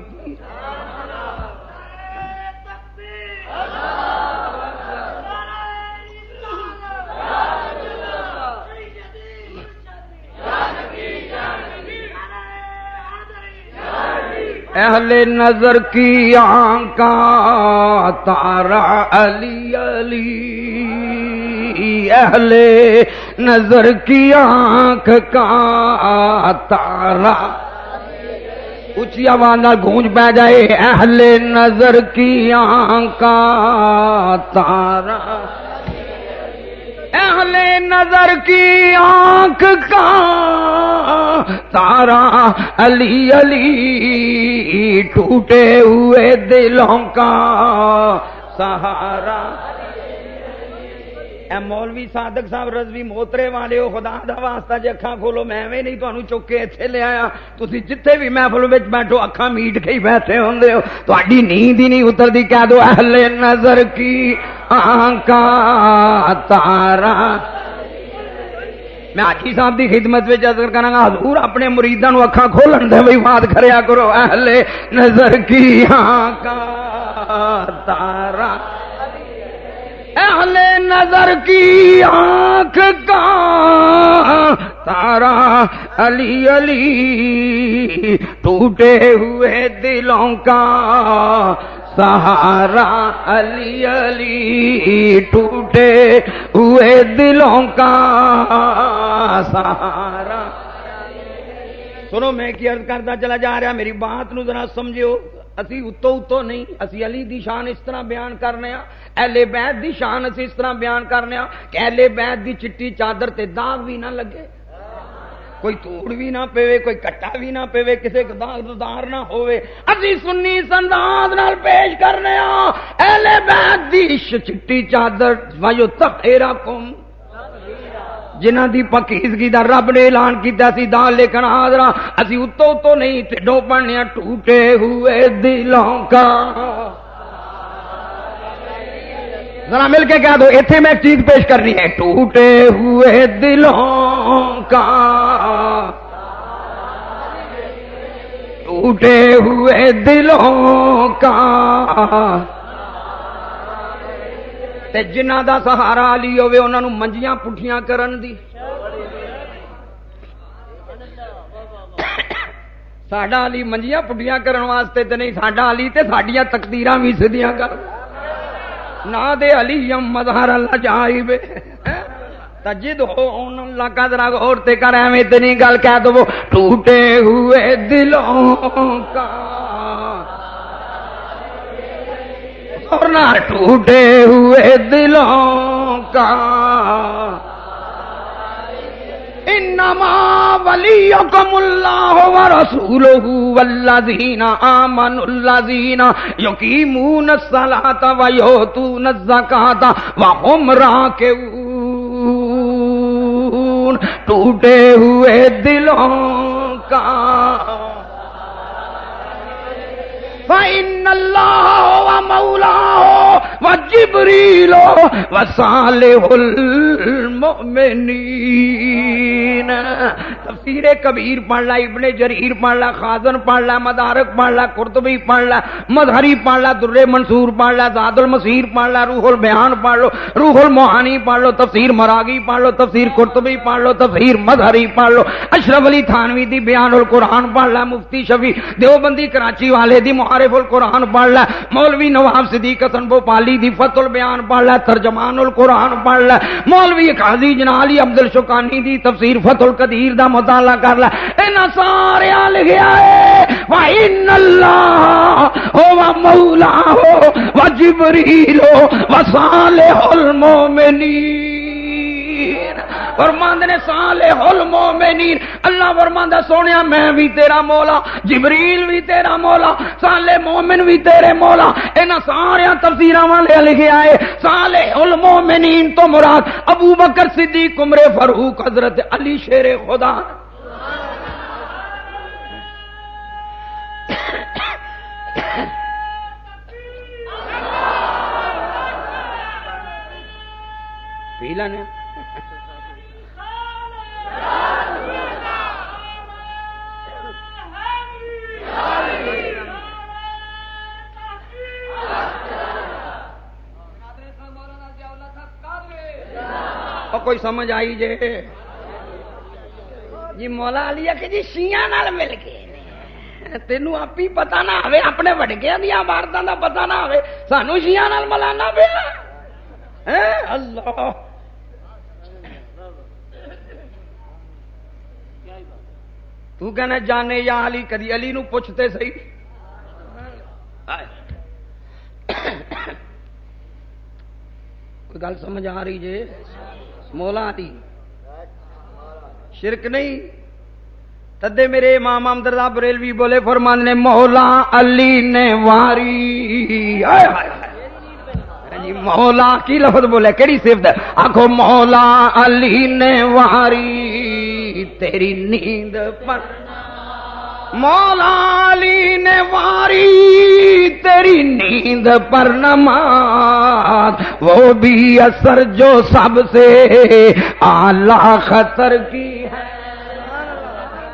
اہل نظر کی آنکھ تارا علی علی۔ اہل نظر کی آنکھ کا تارا اچھی آواز گونج پہ جائے۔ اہل نظر کی آنکھ کا تارا اہل نظر کی آنکھ کا تارا علی علی ٹوٹے ہوئے دلوں کا سہارا اے مولوی صادق صاحب، رضوی موترے والے ہو خدا دا واسطہ جی اکھاں کھولو، میں میں نہیں تمہیں چکے اتنے لے آیا۔ تھی جتھے بھی محفل وچ بیٹھو، اکھاں میٹ کے ہی بیٹھے ہوں ہو۔ تھی نیند ہی نہیں اترتی کہہ دو اہل نظر کی آنکا تارا۔ میں آجی صاحب دی خدمت میں ذکر کرنا گا، حضور اپنے مریداں نو اکھاں کھولن دے وہی بات کریا کرو۔ اہل نظر کی آنکا تارا۔ اہل نظر کی آنکھ کا تارا علی علی ٹوٹے ہوئے دلوں کا سہارا علی علی ٹوٹے ہوئے دلوں کا سہارا۔ سنو میں کی عرض کرتا چلا جا رہا میری بات نو ذرا سمجھو اسی اتو اتو نہیں، اسی علی دی شان اس طرح بیان کرنے اہل بیت دی شان اسی اس طرح بیان کرنے کہ اہل بیت دی چٹی چادر تے داغ بھی نہ لگے۔ کوئی توڑ بھی نہ پے کوئی کٹا بھی نہ پے کسی دار نہ ہوئے اسی سنی سنداز نال پیش کرنے اہل بیت دی چٹی چادر وجو تخیرا کم جنہ دی پکیزگی دا رب نے اعلان کیتا سی دان لیکن حاضر ہاں۔ اسی اتو تو نہیں، ٹھڈو پڑنے ٹوٹے ہوئے دلوں کا۔ ذرا مل کے کہہ دو اتنے میں ایک چیز پیش کرنی ہے۔ ٹوٹے ہوئے دلوں کا۔ ٹوٹے ہوئے دلوں کا۔ تے جنہ دا سہارا لی ہوے انہوں منجیاں پٹھیاں کرن دی ساڈا علی منجیاں پڈیاں کرن واسطے تے نہیں ساڈا علی تے ساڈیاں تقدیراں بھی سدیاں کر نہ دے علی ام مظہر اللہ جائب تجد ہو ان اللہ کا ذرا غور تے کر ایویں تے نہیں گل کہہ دو ٹوٹے ہوئے دلوں کا اور نہ ٹوٹے ہوئے دلوں کا۔ انما ولیکم اللہ و رسولہ والذین آمنوا الذین یقیمون الصلاة و یؤتون الزکاة وهم راکعون۔ ٹوٹے ہوئے دلوں کا۔ فإن الله ومولاه وجبريل وصالح المؤمنين تفسیر کبیر پڑھ لا، ابن جریر پڑھ لا، خازن پڑھ لا، مدارک پڑھ لا، قرطبی پڑھ لا، مظہری پڑھ لا در منصور پڑھ لا، زاد المسیر پڑھ لا، روح البیان پڑھ لو، روح المعانی پڑھ لو، تفسیر مراغی پڑھ لو، تفسیر قرطبی پڑھ لو، تفسیر مظہری پڑھ لو، اشرف علی تھانوی دی بیان القرآن پڑھ لا، مفتی شفیع دیوبندی کراچی والے دی معارف القرآن پڑھ لا مولوی نواب صدیق حسن بوپالی دی فت البیان پڑھ لا ترجمان القرآن پڑھ لا مولوی قاضی جنالی عبد الشکانی دی تفسیر فت القدیر دا مطالعہ کر لا اینا سارے لکھیا ہے، وا ان اللہ وَإِنَّ اللَّهَ هُوَ مَوْلَاهُ وَجِبْرِيلُ وَصَالِحُ الْمُؤْمِنِينَ فرماند نے صالح المومنین اللہ فرماندا سونیا، میں بھی تیرا مولا، جبریل بھی تیرا مولا صالح مومن بھی تیرے مولا۔ انہاں سارے تفسیراں والے لکھے آئے صالح المومنین تو مراد ابو بکر صدیق، عمر فاروق، حضرت علی شیر خدا۔ پی لینے کوئی سمجھ آئی جے؟ جی مولا علی کہ جی شیاں نال مل کے تینوں آپ ہی پتا نہ ہوے اپنے وڈکیاں دیا عمارتوں کا پتا نہ ہوے سانو شیاں ملانا پیا۔ اللہ! تو کہنا جانے یا علی کدی علی نو پوچھتے سی کوئی گل سمجھ آ رہی جے مولا علی شرک نہیں تدے میرے امام امدردا بریلوی بولے فرمان نے مولا علی نے واری آئے آئے مولا کی لفظ بولے کہڑی صفت ہے آخو مولا علی نے واری تیری نیند پر۔ مولا علی نے واری تیری نیند پر نماز، وہ بھی اثر جو سب سے اعلی خطر کی ہے۔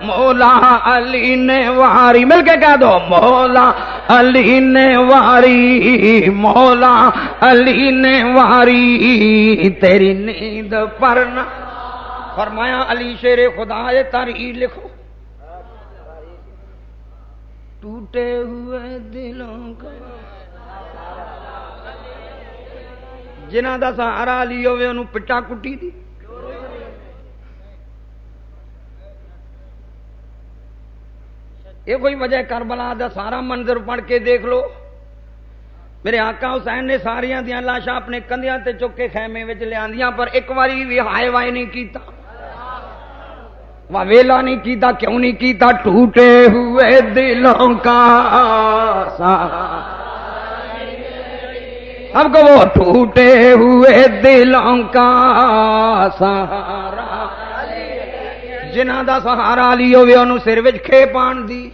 مولا علی نے واری، مل کے کہہ دو، مولا علی نے واری، مولا علی نے واری تیری نیند پر نہ فرمایا علی شیر خدا تاریخ لکھو۔ ٹوٹے ہوئے دلوں کا۔ جنہ دا سہارا علی ہوے انہوں پٹا کٹی دی۔ یہ کوئی وجہ کربلا دا سارا منظر پڑھ کے دیکھ لو۔ میرے آقا حسین نے ساریا دیا لاشاں اپنے کندیاں تے چکے خیمے لیا پر ایک باری بھی ہائے وائے نہیں کیتا۔ ویلا نہیں کیتا، کیوں نہیں کیتا؟ ٹوٹے ہوئے دلوں کا اب کو وہ ٹوٹے ہوئے دلوں کا سہارا۔ جنہ دا سہارا لی ہوئے، انہوں سر وچ کھے پان دی۔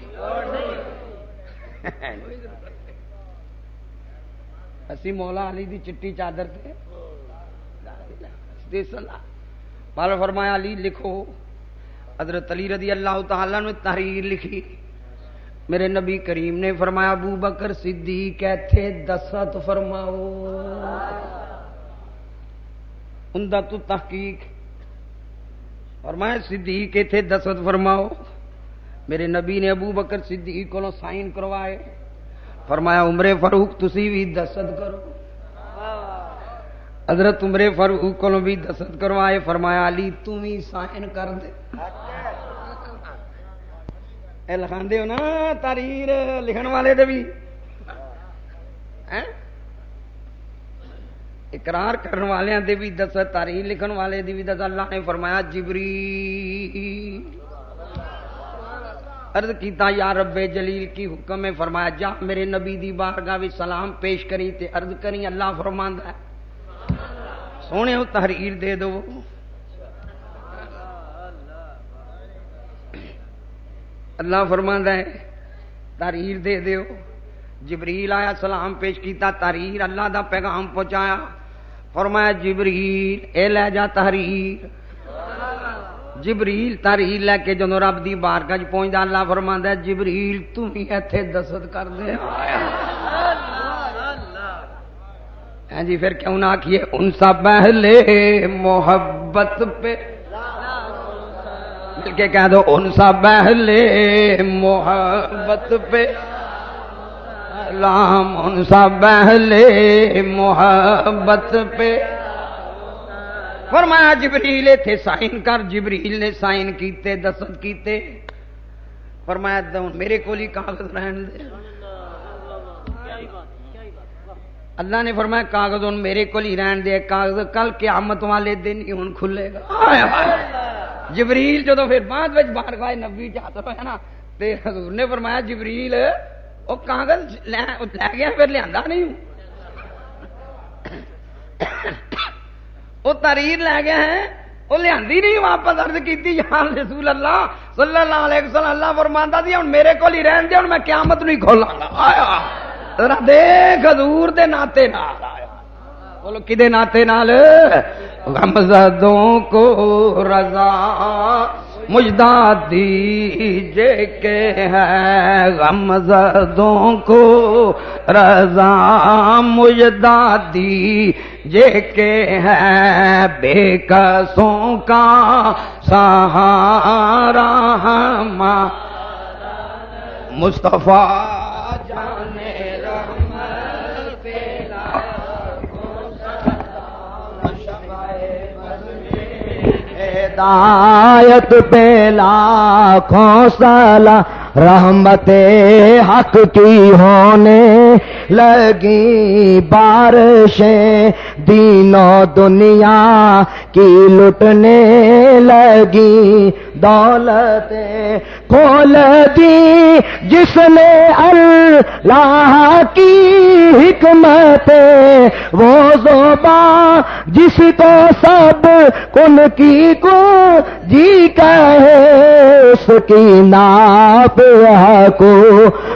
اسی مولا علی دی چٹی چادر تے۔ پال فرمایا، علی لکھو۔ حضرت علی رضی اللہ تعالیٰ نے تحریر لکھی۔ میرے نبی کریم نے فرمایا، ابو بکر صدیق کہتے دست فرماؤ۔ اندہ تو تحقیق۔ فرمایا، صدیق کہتے دست فرماؤ۔ میرے نبی نے ابو بکر صدیق کو سائن کروائے فرمایا، عمر فاروق، تسی بھی دست کرو۔ حضرت عمر فاروق کو بھی دست کروائے، فرمایا، علی تم ہی سائن کر دے۔ لکھا ہو نا تاریر لکھن والے دے بھی۔ اقرار کرنے والے دے بھی دس، تاریخ لکھن والے دی بھی دس۔ اللہ نے فرمایا جبری عرض کیتا، یا رب جلیل کی حکم میں فرمایا، جا میرے نبی دی بارگاہ بھی سلام پیش کری تے عرض کری، اللہ فرماندا ہے۔ سونے تحریر دے دو۔ اللہ فرماندا ہے، تحریر دے دیو۔ جبریل آیا سلام پیش کیتا، تحریر اللہ دا پیغام پہنچایا۔ فرمایا، جبریل، اے لے جا تحریر۔ جبریل تحریر لے کے جدو رب دی بارگاہ چ پہنچدا، اللہ فرماندا جبریل، تو ہی ایتھے دست کر دے۔ ہاں جی پھر کیوں نہ آخیے ان سا پہلے محبت پہ۔ مل کے کہہ دو، ان سا پہلے محبت پہ۔ سلام، ان سا پہلے محبت پہ۔ فرمایا، جبریل تھے سائن کر۔ جبریل نے سائن کیتے دست کیتے۔ فرمایا میرے کو کاغذ رہن دے۔ اللہ نے فرمایا، کاغذ ان میرے کو ہی رہن دے، کاغذ کل قیامت والے دن ہی ہوں کھلے گا۔ جبریل جو پھر بعد باہر گائے نبی چاہتا ہے نا حضور نے فرمایا، جبریل وہ کاغذ لے گیا، پھر لیا نہیں وہ تاریر لے گیا ہے وہ لیا نہیں، واپس ارد کی رسول اللہ صلی اللہ علیہ وسلم، اللہ فرمانا سی ہوں میرے کو ہی رہن دے ہوں میں قیامت نہیں کھولا گا۔ آیا دیکھ، حضور دے ناطے نال آیا۔ بولو، کدے ناطے نال؟ غمزدوں کو رضا۔ مجدہ دیجے کے ہے، غم زدوں کو رضا۔ مجدہ دیجے کے ہے، بے کسوں کا سہارا مصطفیٰ جانے ہدایت پہ لاکھوں رحمت حق کی ہونے لگی بارشیں دینوں دنیا کی لٹنے لگی دولتیں کھول دی، جس نے اللہ کی حکمت وہ زوبا جس کو سب کن کی کو جی کہے، اس کی ناپ کو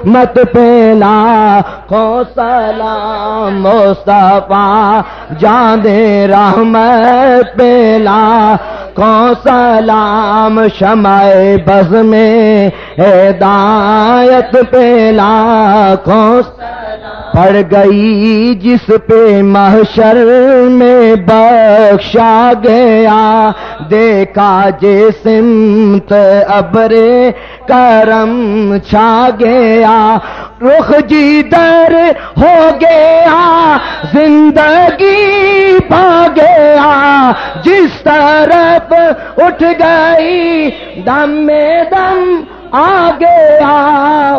مت پیلا کو سلام مصطفیٰ جان دے رحمت پیلا کو سلام شمائے بز میں ہدایت پہ لاکھوں پڑ گئی جس پہ محشر میں بخشا گیا۔ دیکھا جے سمت ابرے کرم چھا گیا۔ رخ جی در ہو گیا، زندگی پا گیا۔ جس طرف اٹھ گئی، دم میں دم آ گیا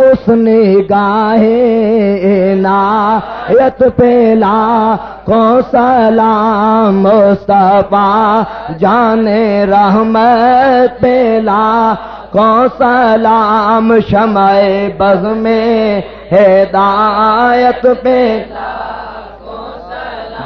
اس نے گاہے نایت پیلا کو سلام مصطفیٰ جانے رحمت پیلا کو سلام، شمع بز میں ہدایت پیلا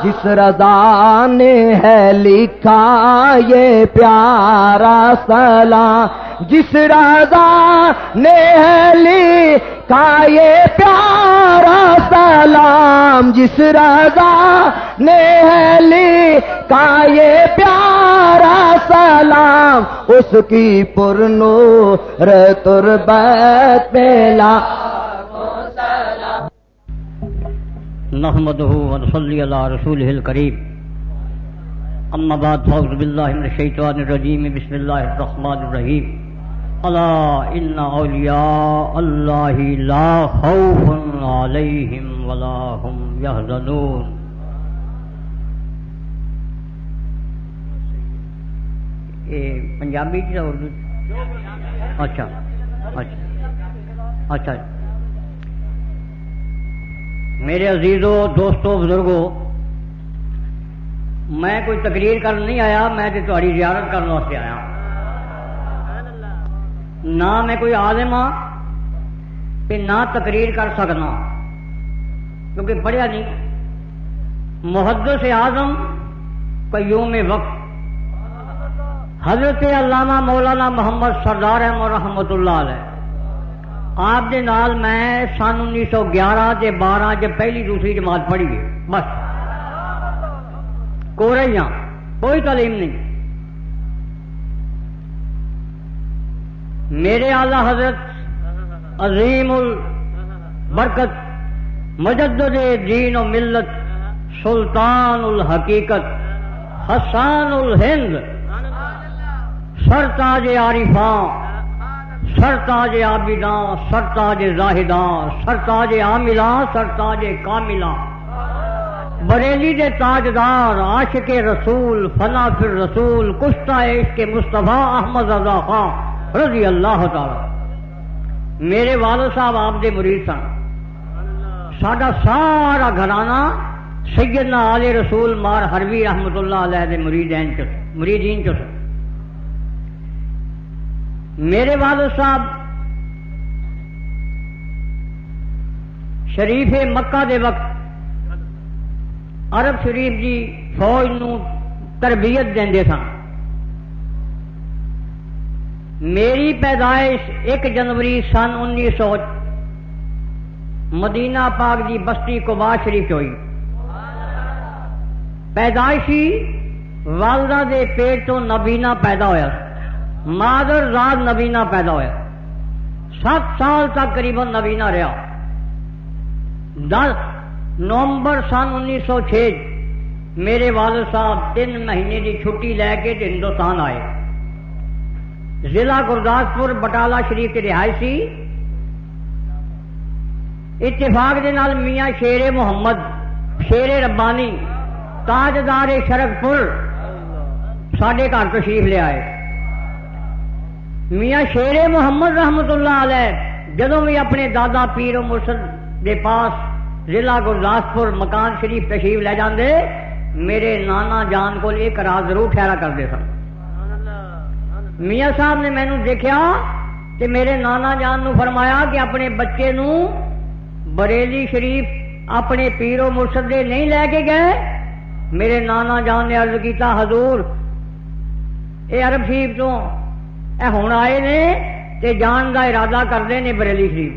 جس رضا نے ہے لکھا، یہ پیارا سلام۔ جس رضا نے ہے لکھا، یہ پیارا سلام۔ جس رضا نے ہے لکھا، یہ پیارا سلام۔ اس کی پرنو رتربت پیلا نحمده ونصلي على رسوله الكريم. اما بعد فاعوذ بالله من الشيطان الرجيم. بسم الله الرحمن الرحيم. اللہ ان اولیاء اللہ لا خوف علیہم ولا هم يحزنون. یہ پنجابی کی اردو؟ اچھا اچھا اچھا۔, اچھا۔ میرے عزیزوں دوستوں بزرگوں میں کوئی تقریر کر نہیں آیا، میں تو تاری زیارت کرنے واسطے آیا۔ نہ میں کوئی آدم ہاں نہ تقریر کر سکنا۔ کیونکہ پڑھیا نہیں۔ محدث اعظم قیوم وقت۔ حضرت علامہ مولانا محمد سردار احمد رحمت اللہ علیہ۔ آپ دے نال میں سن انیس سو گیارہ کے بارہ چ پہلی دوسری جماعت پڑھی گئی بس۔ کوریا ہاں، کوئی تعلیم نہیں۔ میرے اعلی حضرت عظیم البرکت، مجدد دین و ملت، سلطان الحقیقت، حسان الہند، سرتاج عارفاں سرتاج عابداں، سرتاج زاہداں، سرتاج عاملاں سرتاج کاملاں بریلی دے تاجدار، عاشق رسول، فنا فر رسول کشتا عشق مصطفیٰ احمد رضا خان رضی اللہ تعالی۔ میرے والد صاحب آپ دے مرید سن۔ ساڈا سارا گھرانہ سیدنا آل رسول مار حروی رحمت اللہ علیہ دے مریدین چ مریدین چ میرے والد صاحب، شریف مکہ دے وقت عرب شریف جی فوج نو تربیت دے سن میری پیدائش ایک جنوری سن انیس سو مدینہ پاک دی بستی کبا شریف ہوئی۔ پیدائشی والدہ دے پیٹ تو نبینا پیدا ہوا مادر رات نبینا پیدا ہوا سات سال تک قریب نبینا رہا۔ دس نومبر سن انیس سو چھ میرے والد صاحب تین مہینے کی چھٹی لے کے ہندوستان آئے۔ ضلع گرداسپور بٹالہ شریف کے رہائشی اتفاق دے نال میاں شیر محمد، شیر ربانی، تاجدار شرک پور سڈے گھر تشریف لے آئے۔ میاں شیر محمد رحمت اللہ علیہ جدو بھی اپنے دادا پیر و مرشد دے پاس ضلع گرداسپور مکان شریف تشریف لے جاندے، میرے نانا جان کو ایک رات ضرور ٹھہرا کرتے سن۔ میاں صاحب نے مینو دیکھا کہ میرے نانا جان نو فرمایا کہ اپنے بچے نو بریلی شریف اپنے پیر و مرشد دے نہیں لے کے گئے۔ میرے نانا جان نے عرض کیتا، حضور، اے عرب شریف تو اے ہوں آئے نے تے جان کا ارادہ کرتے ہیں بریلی شریف۔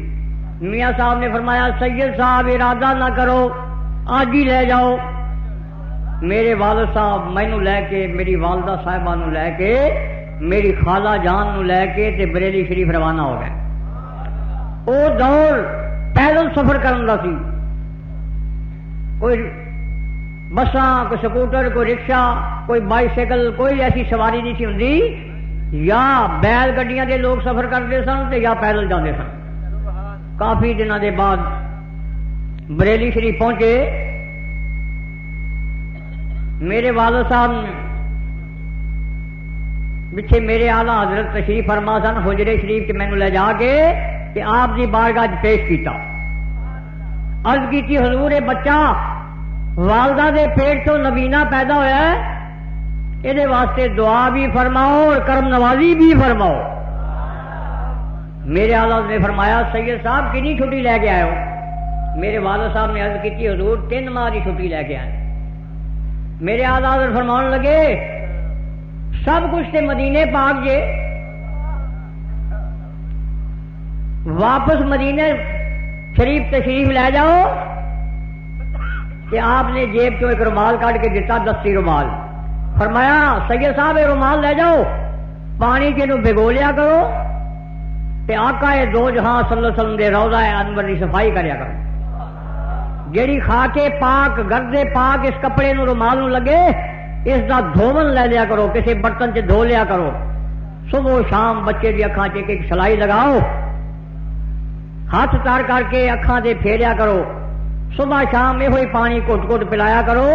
میاں صاحب نے فرمایا، سید صاحب، ارادہ نہ کرو، آج ہی لے جاؤ۔ میرے والد صاحب مینو لے کے، میری والدہ صاحبہ نو لے کے، میری خالہ جان نو لے کے تے بریلی شریف روانہ ہو گئے۔ وہ دور پیدل سفر کرنا سی۔ کوئی بساں، کوئی سکوٹر، کوئی رکشا کوئی بائیسیکل، کوئی ایسی سواری نہیں سی ہوں یا بیل گڈیاں دے لوگ سفر کرتے سن تے یا پیدل جاندے سن۔ کافی دنوں دے بعد بریلی شریف پہنچے۔ میرے والد صاحب نے میرے آلہ حضرت تشریف فرما سن حجرے شریف کے مینو لے جا کے کہ آپ کی بارگاہ پیش کیتا۔ عرض کی حضور بچہ والدہ دے پیٹ تو نبینا پیدا ہوا ہے۔ یہ واسطے دعا بھی فرماؤ اور کرم نوازی بھی فرماؤ میرے آلہ نے فرمایا سید صاحب کنی چھٹی لے کے آئے ہو میرے والد صاحب نے عرض کی حضور تین ماہ کی چھٹی لے کے آئے میرے آلہ فرمان لگے سب کچھ تے مدینے پاک جے واپس مدینے شریف تشریف لے جاؤ کہ آپ نے جیب چو ایک رومال کاٹ کے دیتا دستی رومال فرمایا، سید صاحب رومال لے جاؤ، پانی کے نو بگو لیا کرو، تے آقا ہے دو جہاں صلی اللہ علیہ وسلم دے روزہ ہے، انور کی صفائی کریا کرو۔ جیڑی کھا کے پاک، گردے پاک اس کپڑے نو رومال نو لگے، اس دا دھوون لے لیا کرو کسی برتن چ دھو لیا کرو۔ صبح شام بچے کی اکھان چ ایک سلائی لگاؤ۔ ہاتھ تار کر کے اکھان سے پھیریا کرو۔ صبح شام یہ پانی کٹ کٹ پلایا کرو۔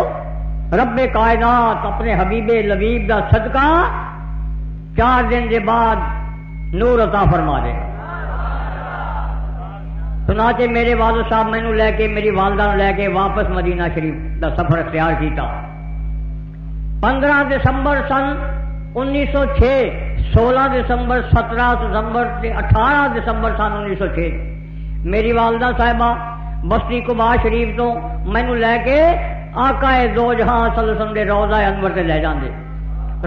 رب کائنات اپنے حبیب لبیب دا صدقہ چار دن کے بعد نور عطا فرما دے۔ سناچے میرے والد صاحب مینو لے کے میری والدہ نو لے کے واپس مدینہ شریف دا سفر اختیار کیتا۔ پندرہ دسمبر سن انیس سو چھ سولہ دسمبر، سترہ دسمبر اٹھارہ دسمبر سن انیس سو چھ میری والدہ صاحبہ بستی کبا شریف تو مینو لے کے آقا دو جہاں صلی اللہ علیہ وسلم دے روزہ انور سے لے جاندے۔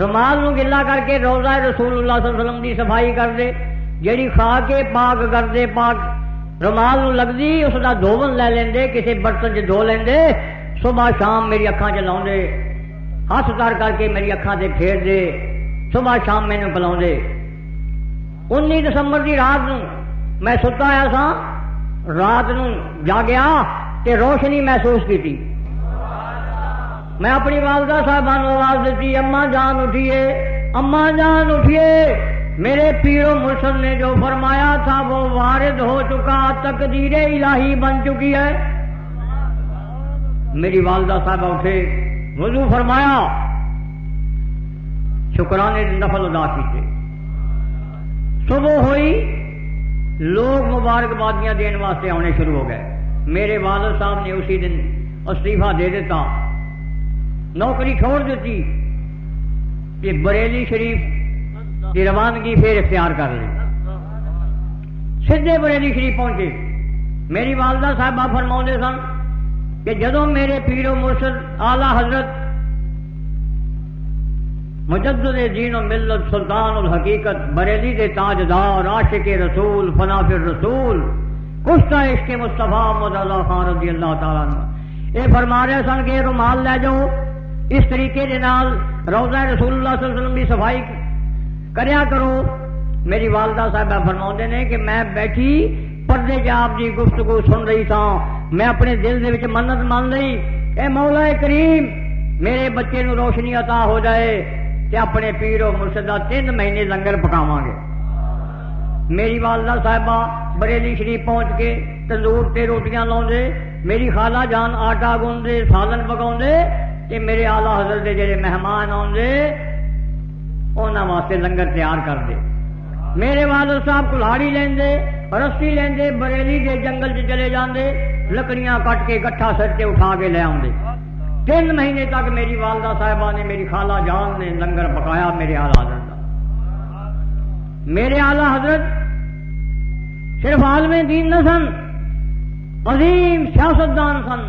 رومال نو گلا کر کے روزہ رسول اللہ صلی اللہ علیہ وسلم دی صفائی کر دے، جیڑی کھا کے پاک کر دے، پاک رومال نو لگدی اس دا دھون لے لیندے کسی برتن چ دھو لیندے، صبح شام میری اکھاں چ لاؤندے۔ ہاتھ تار کر کے میری اکھاں تے پھیر دے، صبح شام مینو پلاؤندے۔ انی دسمبر دی رات نو میں ستا آیا سا رات نو جاگیا تے روشنی محسوس کی میں اپنی والدہ صاحبان آواز دیتی اما جان اٹھیے اما جان اٹھیے۔ میرے پیرو مرشد نے جو فرمایا تھا، وہ وارد ہو چکا، تقدیر الہی بن چکی ہے۔ میری والدہ صاحبہ اٹھے، وضو فرمایا، شکرانے نفل ادا کیتے صبح ہوئی، لوگ مبارکبادیاں دین واسطے آنے شروع ہو گئے۔ میرے والد صاحب نے اسی دن استعفی دے دیتا۔ نوکری چھوڑ دیتی۔ کہ بریلی شریف کی روانگی پھر اختیار کر لی۔ سیدھے بریلی شریف پہنچے۔ میری والدہ صاحبہ فرما سن کہ جدو میرے پیر و مرشد آلہ حضرت مجدد دین و ملت سلطان الحقیقت بریلی دے تاجدار، عاشق رسول فناف رسول، کشتہ عشق مصطفیٰ محمد اللہ خان رضی اللہ تعالیٰ یہ فرما رہے سن کہ رومال لے جاؤ اس طریقے دے نال روزہ رسول اللہ صلی اللہ علیہ وسلم کی صفائی کریا کرو۔ میری والدہ صاحبہ فرما نے کہ میں بیٹھی پردے چ آپ کی گفتگو سن رہی تھا۔ میں اپنے دل دے وچ منت مان لی اے مولا کریم، میرے بچے نو روشنی عطا ہو جائے تے اپنے پیر و مرشدہ تین مہینے لنگر پکاواں گے۔ میری والدہ صاحبہ بریلی شریف پہنچ کے تندور تے روٹیاں لاؤندے، میری خالہ جان آٹا گوندے، سالن پکاؤندے تے میرے آلہ حضرت دے جڑے مہمان آؤندے انہاں واسطے لنگر تیار کر دے۔ میرے والد صاحب کلاڑی لیندے رسی لیندے بریلی دے جنگل چ چلے جاندے لکڑیاں کٹ کے گٹھا سر تے اٹھا کے لے آؤندے تین مہینے تک میری والدہ صاحبہ نے میری خالہ جان نے لنگر پکایا میرے آلہ حضرت کا میرے آلہ حضرت صرف عالم دین نہ سن، عظیم سیاستدان سن،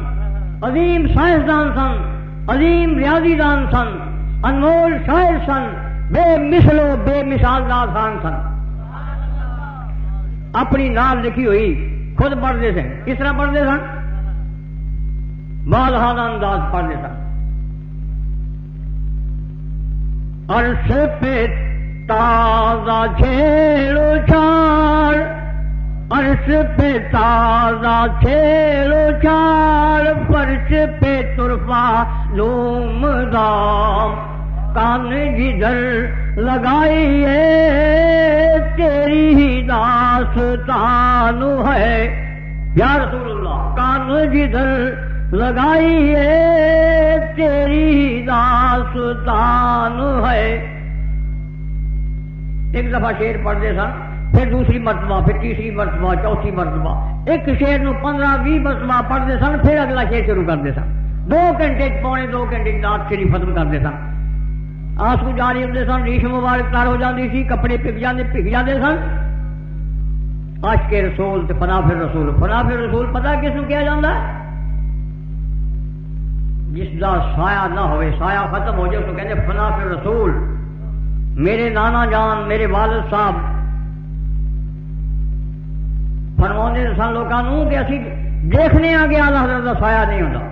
عظیم سائنسدان سن۔ عظیم ریاضی دان سن، انمول شاعر سن، بے مثل و بے مثال دان سن۔ اپنی نام لکھی ہوئی خود پڑھتے سن۔ کس طرح پڑھتے سن؟ بال انداز پڑھتے سن۔ عرش پہ تازہ جھیلو چھاڑ عرش پہ تازہ جھیلو چھاڑ فرش پہ ترفا لوم دام کان جدھر لگائیے تیری ہی داستان ہے۔ یا رسول اللہ، کان جدھر لگائیے تیری ہی داستان ہے۔ ایک دفعہ شیر پڑھتے سن، پھر دوسری مرتبہ، پھر تیسری مرتبہ، چوتھی مرتبہ۔ ایک شیر نو پندرہ بھی مرتبہ پڑھتے سن، پھر اگلا شیر شروع کرتے سن۔ دو گھنٹے پونے دو گھنٹے رات شریف ختم کرتے سن آنسو جاری ہوتے سن، ریش مبارک تار ہو جاتی سی، کپڑے پک جاتے پک جاتے سن۔ آش کے رسول تے فنا پھر رسول۔ فنا پھر رسول پتا کس کو کیا جاتا ہے جس کا سایہ نہ ہوئے، سایہ ختم ہو جائے، اس کو کہتے فنا پھر رسول۔ میرے نانا جان، میرے والد صاحب۔ فرما سن لوگوں کہ اسی دیکھنے آ گیا اللہ حضرت کا سایہ نہیں ہوتا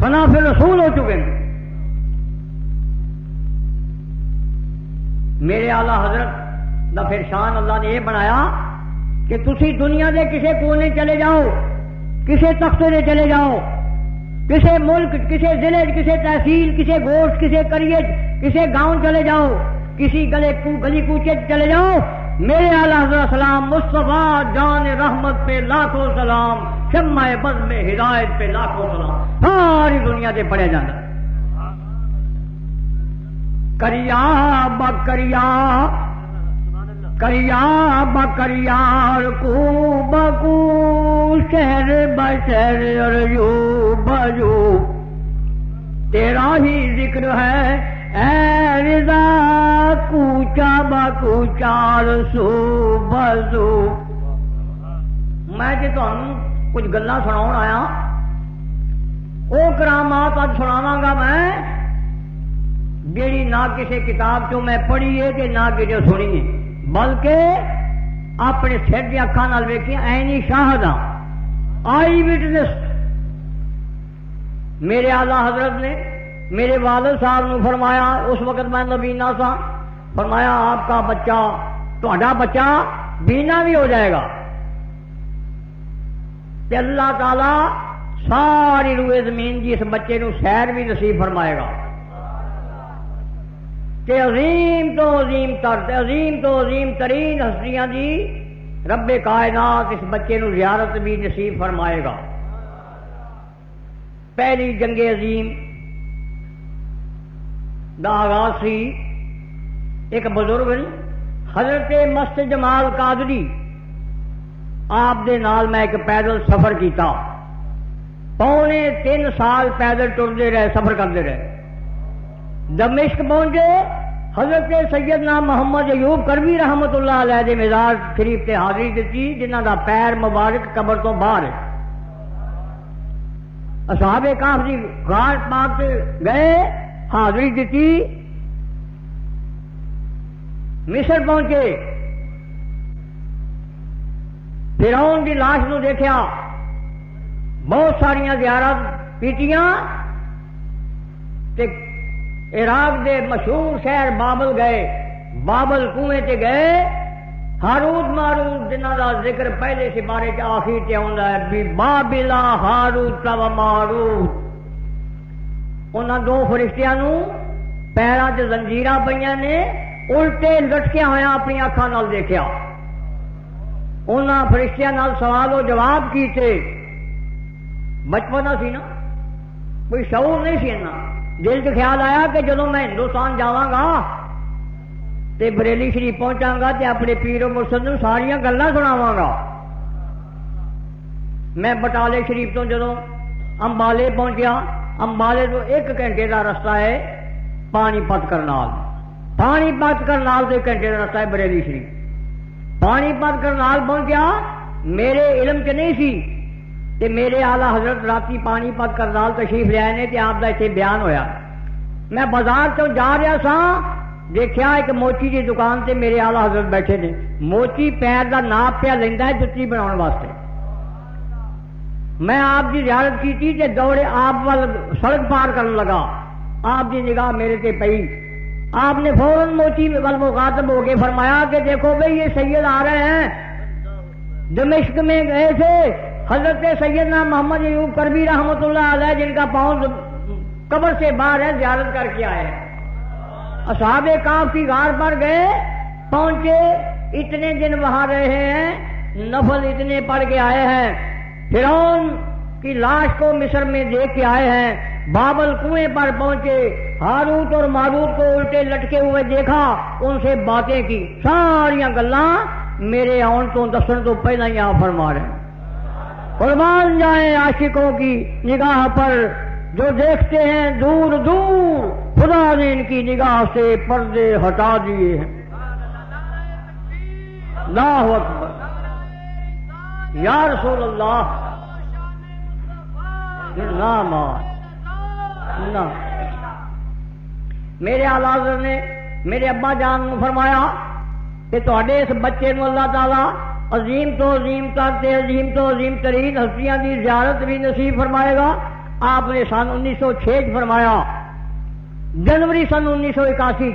فنا پھر رسول ہو چکے ہیں۔ میرے آلہ حضرت دا پھر شان اللہ نے یہ بنایا کہ تھی دنیا دے کسے کونے چلے جاؤ، کسے تختے نے چلے جاؤ، کسے ملک، کسے ضلع، کسے تحصیل، کسے گوشت، کسے کریج کسے گاؤں چلے جاؤ، کسی گلے کو، گلی کوچے چلے جاؤ میرے اعلیٰ حضرت سلام مصطفیٰ جان رحمت پہ لاکھوں سلام، شمع بز میں ہدایت پہ لاکھوں سلام۔ ساری دنیا سے پڑھیا جانا کریا بکریا کریا بکریا کو بکو، شہر بشر یو بجو۔ تیرا ہی ذکر ہے اے رضا کوچا بکوچا رسو بزو میں جی تمہیں کچھ گلا سنا آیا وہ کرامات اج سناوا گا میں۔ جیڑی نہ کسی کتاب چوں میں پڑھی ہے کہ نہ کسی سنی ہے، بلکہ اپنے سر کی اکھان ویکیا اینی شاہد ہاں آئی وٹنس۔ میرے آلہ حضرت نے میرے والد صاحب نے فرمایا، اس وقت میں نبینا سا، فرمایا، آپ کا بچہ تا بچہ بینا بھی ہو جائے گا۔ تے اللہ تعالی ساری روئے زمین کی اس بچے نو سیر بھی نصیب فرمائے گا۔ کہ عظیم تو عظیم تر عظیم تو عظیم ترین ہستیاں دی رب کائنات اس بچے نو زیارت بھی نصیب فرمائے گا۔ پہلی جنگ عظیم دا آغاز سی۔ ایک بزرگ حضرت مست جمال قادری، آپ دے نال میں ایک پیدل سفر کیتا۔ پونے تین سال پیدل ٹرتے رہے، سفر کرتے رہے۔ دمشق پہنچے، حضرت سیدنا محمد ایوب کربی رحمت اللہ علیہ دے مزاج شریف تے حاضری دیتی جنہ دا پیر مبارک قبر تو باہر ہے۔ اصحاب کاف جی گھاٹ پاک گئے حاضری دیتی مصر پہنچے۔ فرعون کی لاش نو دیکھا بہت ساریا زیارت پیٹیاں عراق دے مشہور شہر بابل گئے۔ بابل کنویں تے گئے۔ ہاروت ماروت جنہ دا ذکر پہلے سپارے چ آخر تے آندا ہے بابلا ہاروت و ماروت۔ انہاں دو فرشتیاں نو پیراں تے زنجیراں پئیاں نے الٹے لٹکیا ہویا اپنی اکھاں نال دیکھیا انہاں فرشتیاں سوال و جواب کیتے بچپنا سی نا کوئی شعور نہیں سی نا دل چ خیال آیا کہ جدو میں ہندوستان جا تے بریلی شریف پہنچا گا تے اپنے پیرو مرسد ساریا گلا سناوا گا میں بٹالے شریف تو جدو امبالے پہنچیا امبالے تو ایک گھنٹے کا رستہ ہے، پانی پت کرنال پانی پت کرنال تو ایک گھنٹے کا رستہ ہے بریلی شریف۔ پانی پت کرنال پہنچیا میرے علم چ نہیں سی۔ تے میرے آلہ حضرت راتی پانی پت کرنال تشریف لیا نے، تے آپ کا اتنے بیان ہویا۔ میں بازار تو جا رہا سا دیکھا ایک موچی کی دکان تے میرے آلہ حضرت بیٹھے نے۔ موچی پیر کا ناپ پیا لینا ہے جتی بنا واسطے۔ میں آپ کی زیارت کی تھی تے دوڑے آپ وال سڑک پار کرنے لگا۔ آپ کی نگاہ میرے تے پئی۔ آپ نے فوراً موچی وال مخاطب ہو کے فرمایا کہ دیکھو بھائی یہ سید آ رہے ہیں۔ دمشق میں گئے تھے۔ حضرت سیدنا محمد یوب کربی رحمت اللہ علیہ جن کا پاؤں قبر سے باہر ہے، زیارت کر کے آئے۔ اصحاب کاف کی غار پر گئے، پہنچے۔ اتنے دن وہاں رہے ہیں، نفل اتنے پڑھ کے آئے ہیں۔ فرون کی لاش کو مصر میں دیکھ کے آئے ہیں۔ بابل کنویں پر پہنچے۔ ہاروت اور ماروت کو الٹے لٹکے ہوئے دیکھا۔ ان سے باتیں کی۔ ساریا گلا میرے آن تو دسن تو پہلے ہی آپ فرما رہے ہیں۔ قربان جائیں عاشقوں کی نگاہ پر۔ جو دیکھتے ہیں دور دور، خدا نے ان کی نگاہ سے پردے ہٹا دیے ہیں۔ اللہ اکبر۔ یا رسول اللہ نام میرے آلازر نے میرے ابا جان نے فرمایا کہ تے اس بچے نو اللہ تعالی عظیم تو عظیم کرتے عظیم تو عظیم ترین ہستیاں کی زیارت بھی نصیب فرمائے گا۔ آپ نے سن انیس سو چھ فرمایا، جنوری سن انیس سو اکاسی،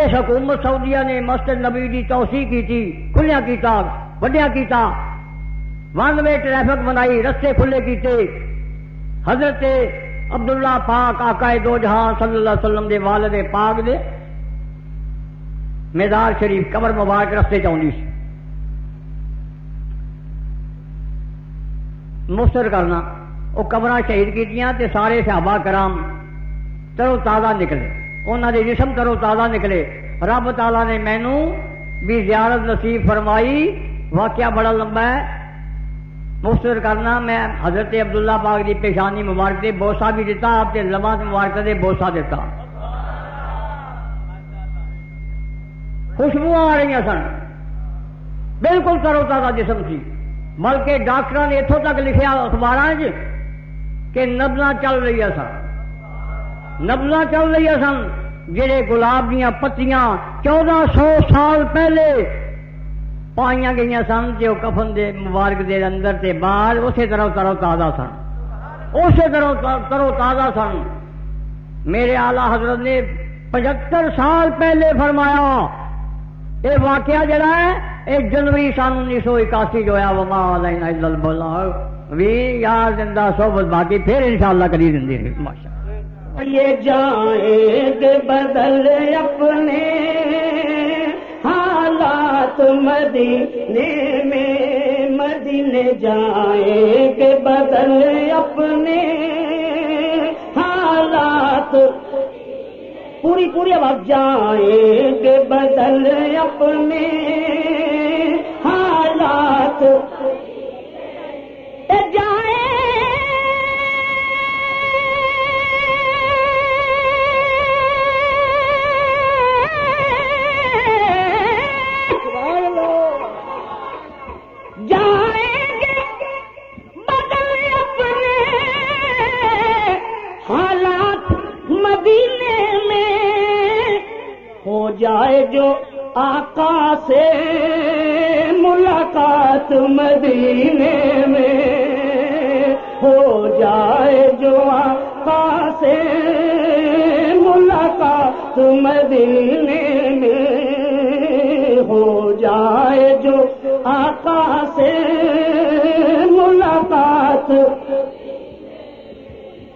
اس حکومت سعودیہ نے مسجد نبی کی توسیع کی تھی کھلیا کیتا وڈیا کیتا۔ ون وے ٹریفک بنائی رستے کھلے کیتے۔ حضرت عبداللہ پاک آقا دو جہاں صلی اللہ علیہ وسلم دے والد پاک دے۔ میدار شریف قبر مبارک رستے چاہیے سی۔ مفسر کرنا وہ قبر شہید کی سارے صحابہ کرام ترو تازہ نکلے۔ انہوں نے جسم ترو تازہ نکلے۔ رب تعالی نے مینو بھی زیارت نصیب فرمائی۔ واقعہ بڑا لمبا ہے۔ مفسر کرنا، میں حضرت عبداللہ پاک دی پیشانی مبارک دے، بوسا بھی دیتا آپ کے لمبا مبارک دے بوسا دیتا خوشبو آ رہی سن۔ بالکل کرو تازہ جسم سی بلکہ ڈاکٹر نے اتوں تک لکھا اخبار کہ نبزا چل رہی سن۔ نبزا چل رہی سن جہے گلاب دیا پتیاں چودہ سو سال پہلے پائیا گئی سن جو کفن دے مبارک دے اندر تے بعد اسی طرح ترو تازہ سن۔ اسی طرح ترو تازہ سن۔ میرے آلہ حضرت نے پچہتر سال پہلے فرمایا یہ واقعہ جڑا ہے ایک جنوری سن انیس سو اکاسی جو ہے وہ بولا بھی یار زندہ صحبت باقی پھر انشاءاللہ کری زندگی ماشاء یہ جائیں بدل اپنے۔ حالات مدینے میں مدینے جائیں گے بدل اپنے حالات۔ پوری پوری آواز جائیں گے بدل اپنے حالات۔ جائے جو آقا سے ملاقات مدینے میں ہو جائے جو آقا سے ملاقات مدینے میں ہو جائے جو آقا سے ملاقات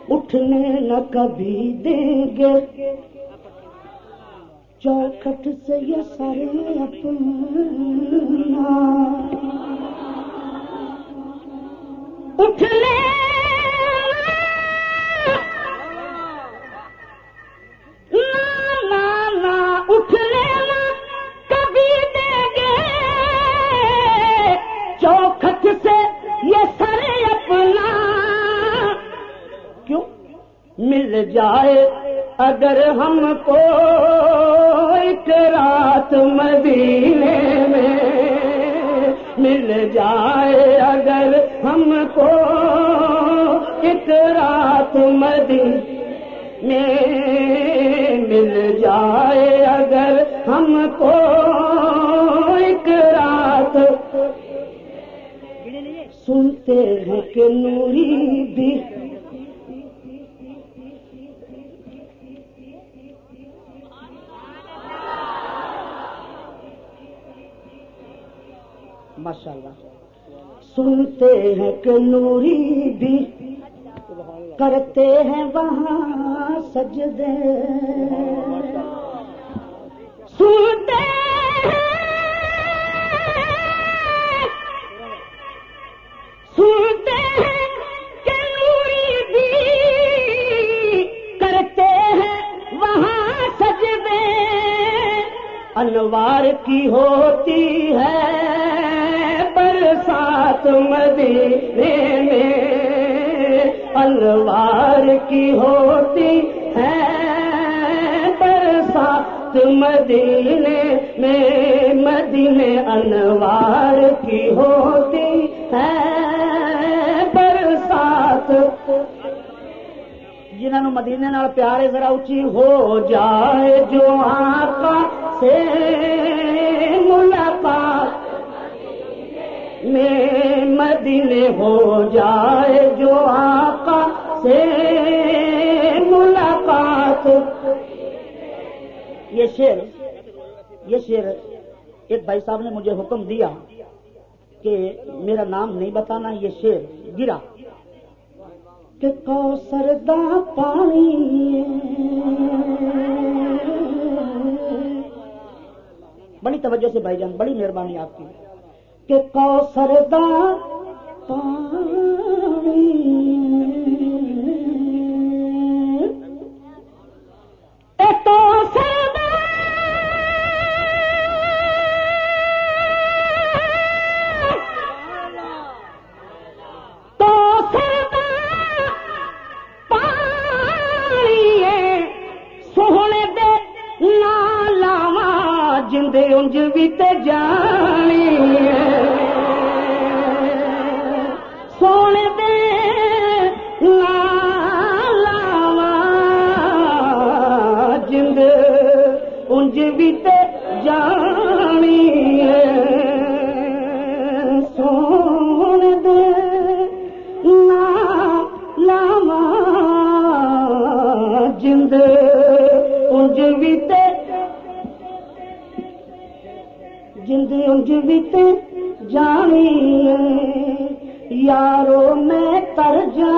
اٹھنے نہ کبھی دیں گے چوکھٹ سے یہ سارے اپنا۔ اٹھ لے۔ اٹھ لینا کبھی گے۔ چوکھٹ سے یہ اپنا۔ کیوں؟ مل جائے۔ اگر ہم کو ایک رات مدینے میں مل جائے، اگر ہم کو ایک رات مدینے میں مل جائے، اگر ہم کو ایک رات سنتے ہیں کہ نوری بھی ماشاء اللہ سنتے ہیں کہ نوری بھی کرتے ہیں وہاں سجدے۔ سنتے سنتے ہیں کہ نوری بھی کرتے ہیں وہاں سجدے۔ انوار کی ہوتی ہے۔ سات مدینے میں انوار کی ہوتی ہے برسات مدینے میں مدینے انوار کی ہوتی ہے برسات جنہوں مدینے نال پیارے ذرا اچھی ہو جائے، جو آقا سے میں مدینے ہو جائے جو آقا سے ملاقات یہ شیر یہ شیر ایک بھائی صاحب نے مجھے حکم دیا کہ میرا نام نہیں بتانا، یہ شیر گرا۔ کہ کو سردا پانی بڑی توجہ سے بھائی جان، بڑی مہربانی آپ کی۔ کہ کوسر تو انج بھی تے جانی سونے دے لاوا جند انج بھی تے جانی سونے دے لاوا جند انج جند انج بھی جانی یارو میں تر جا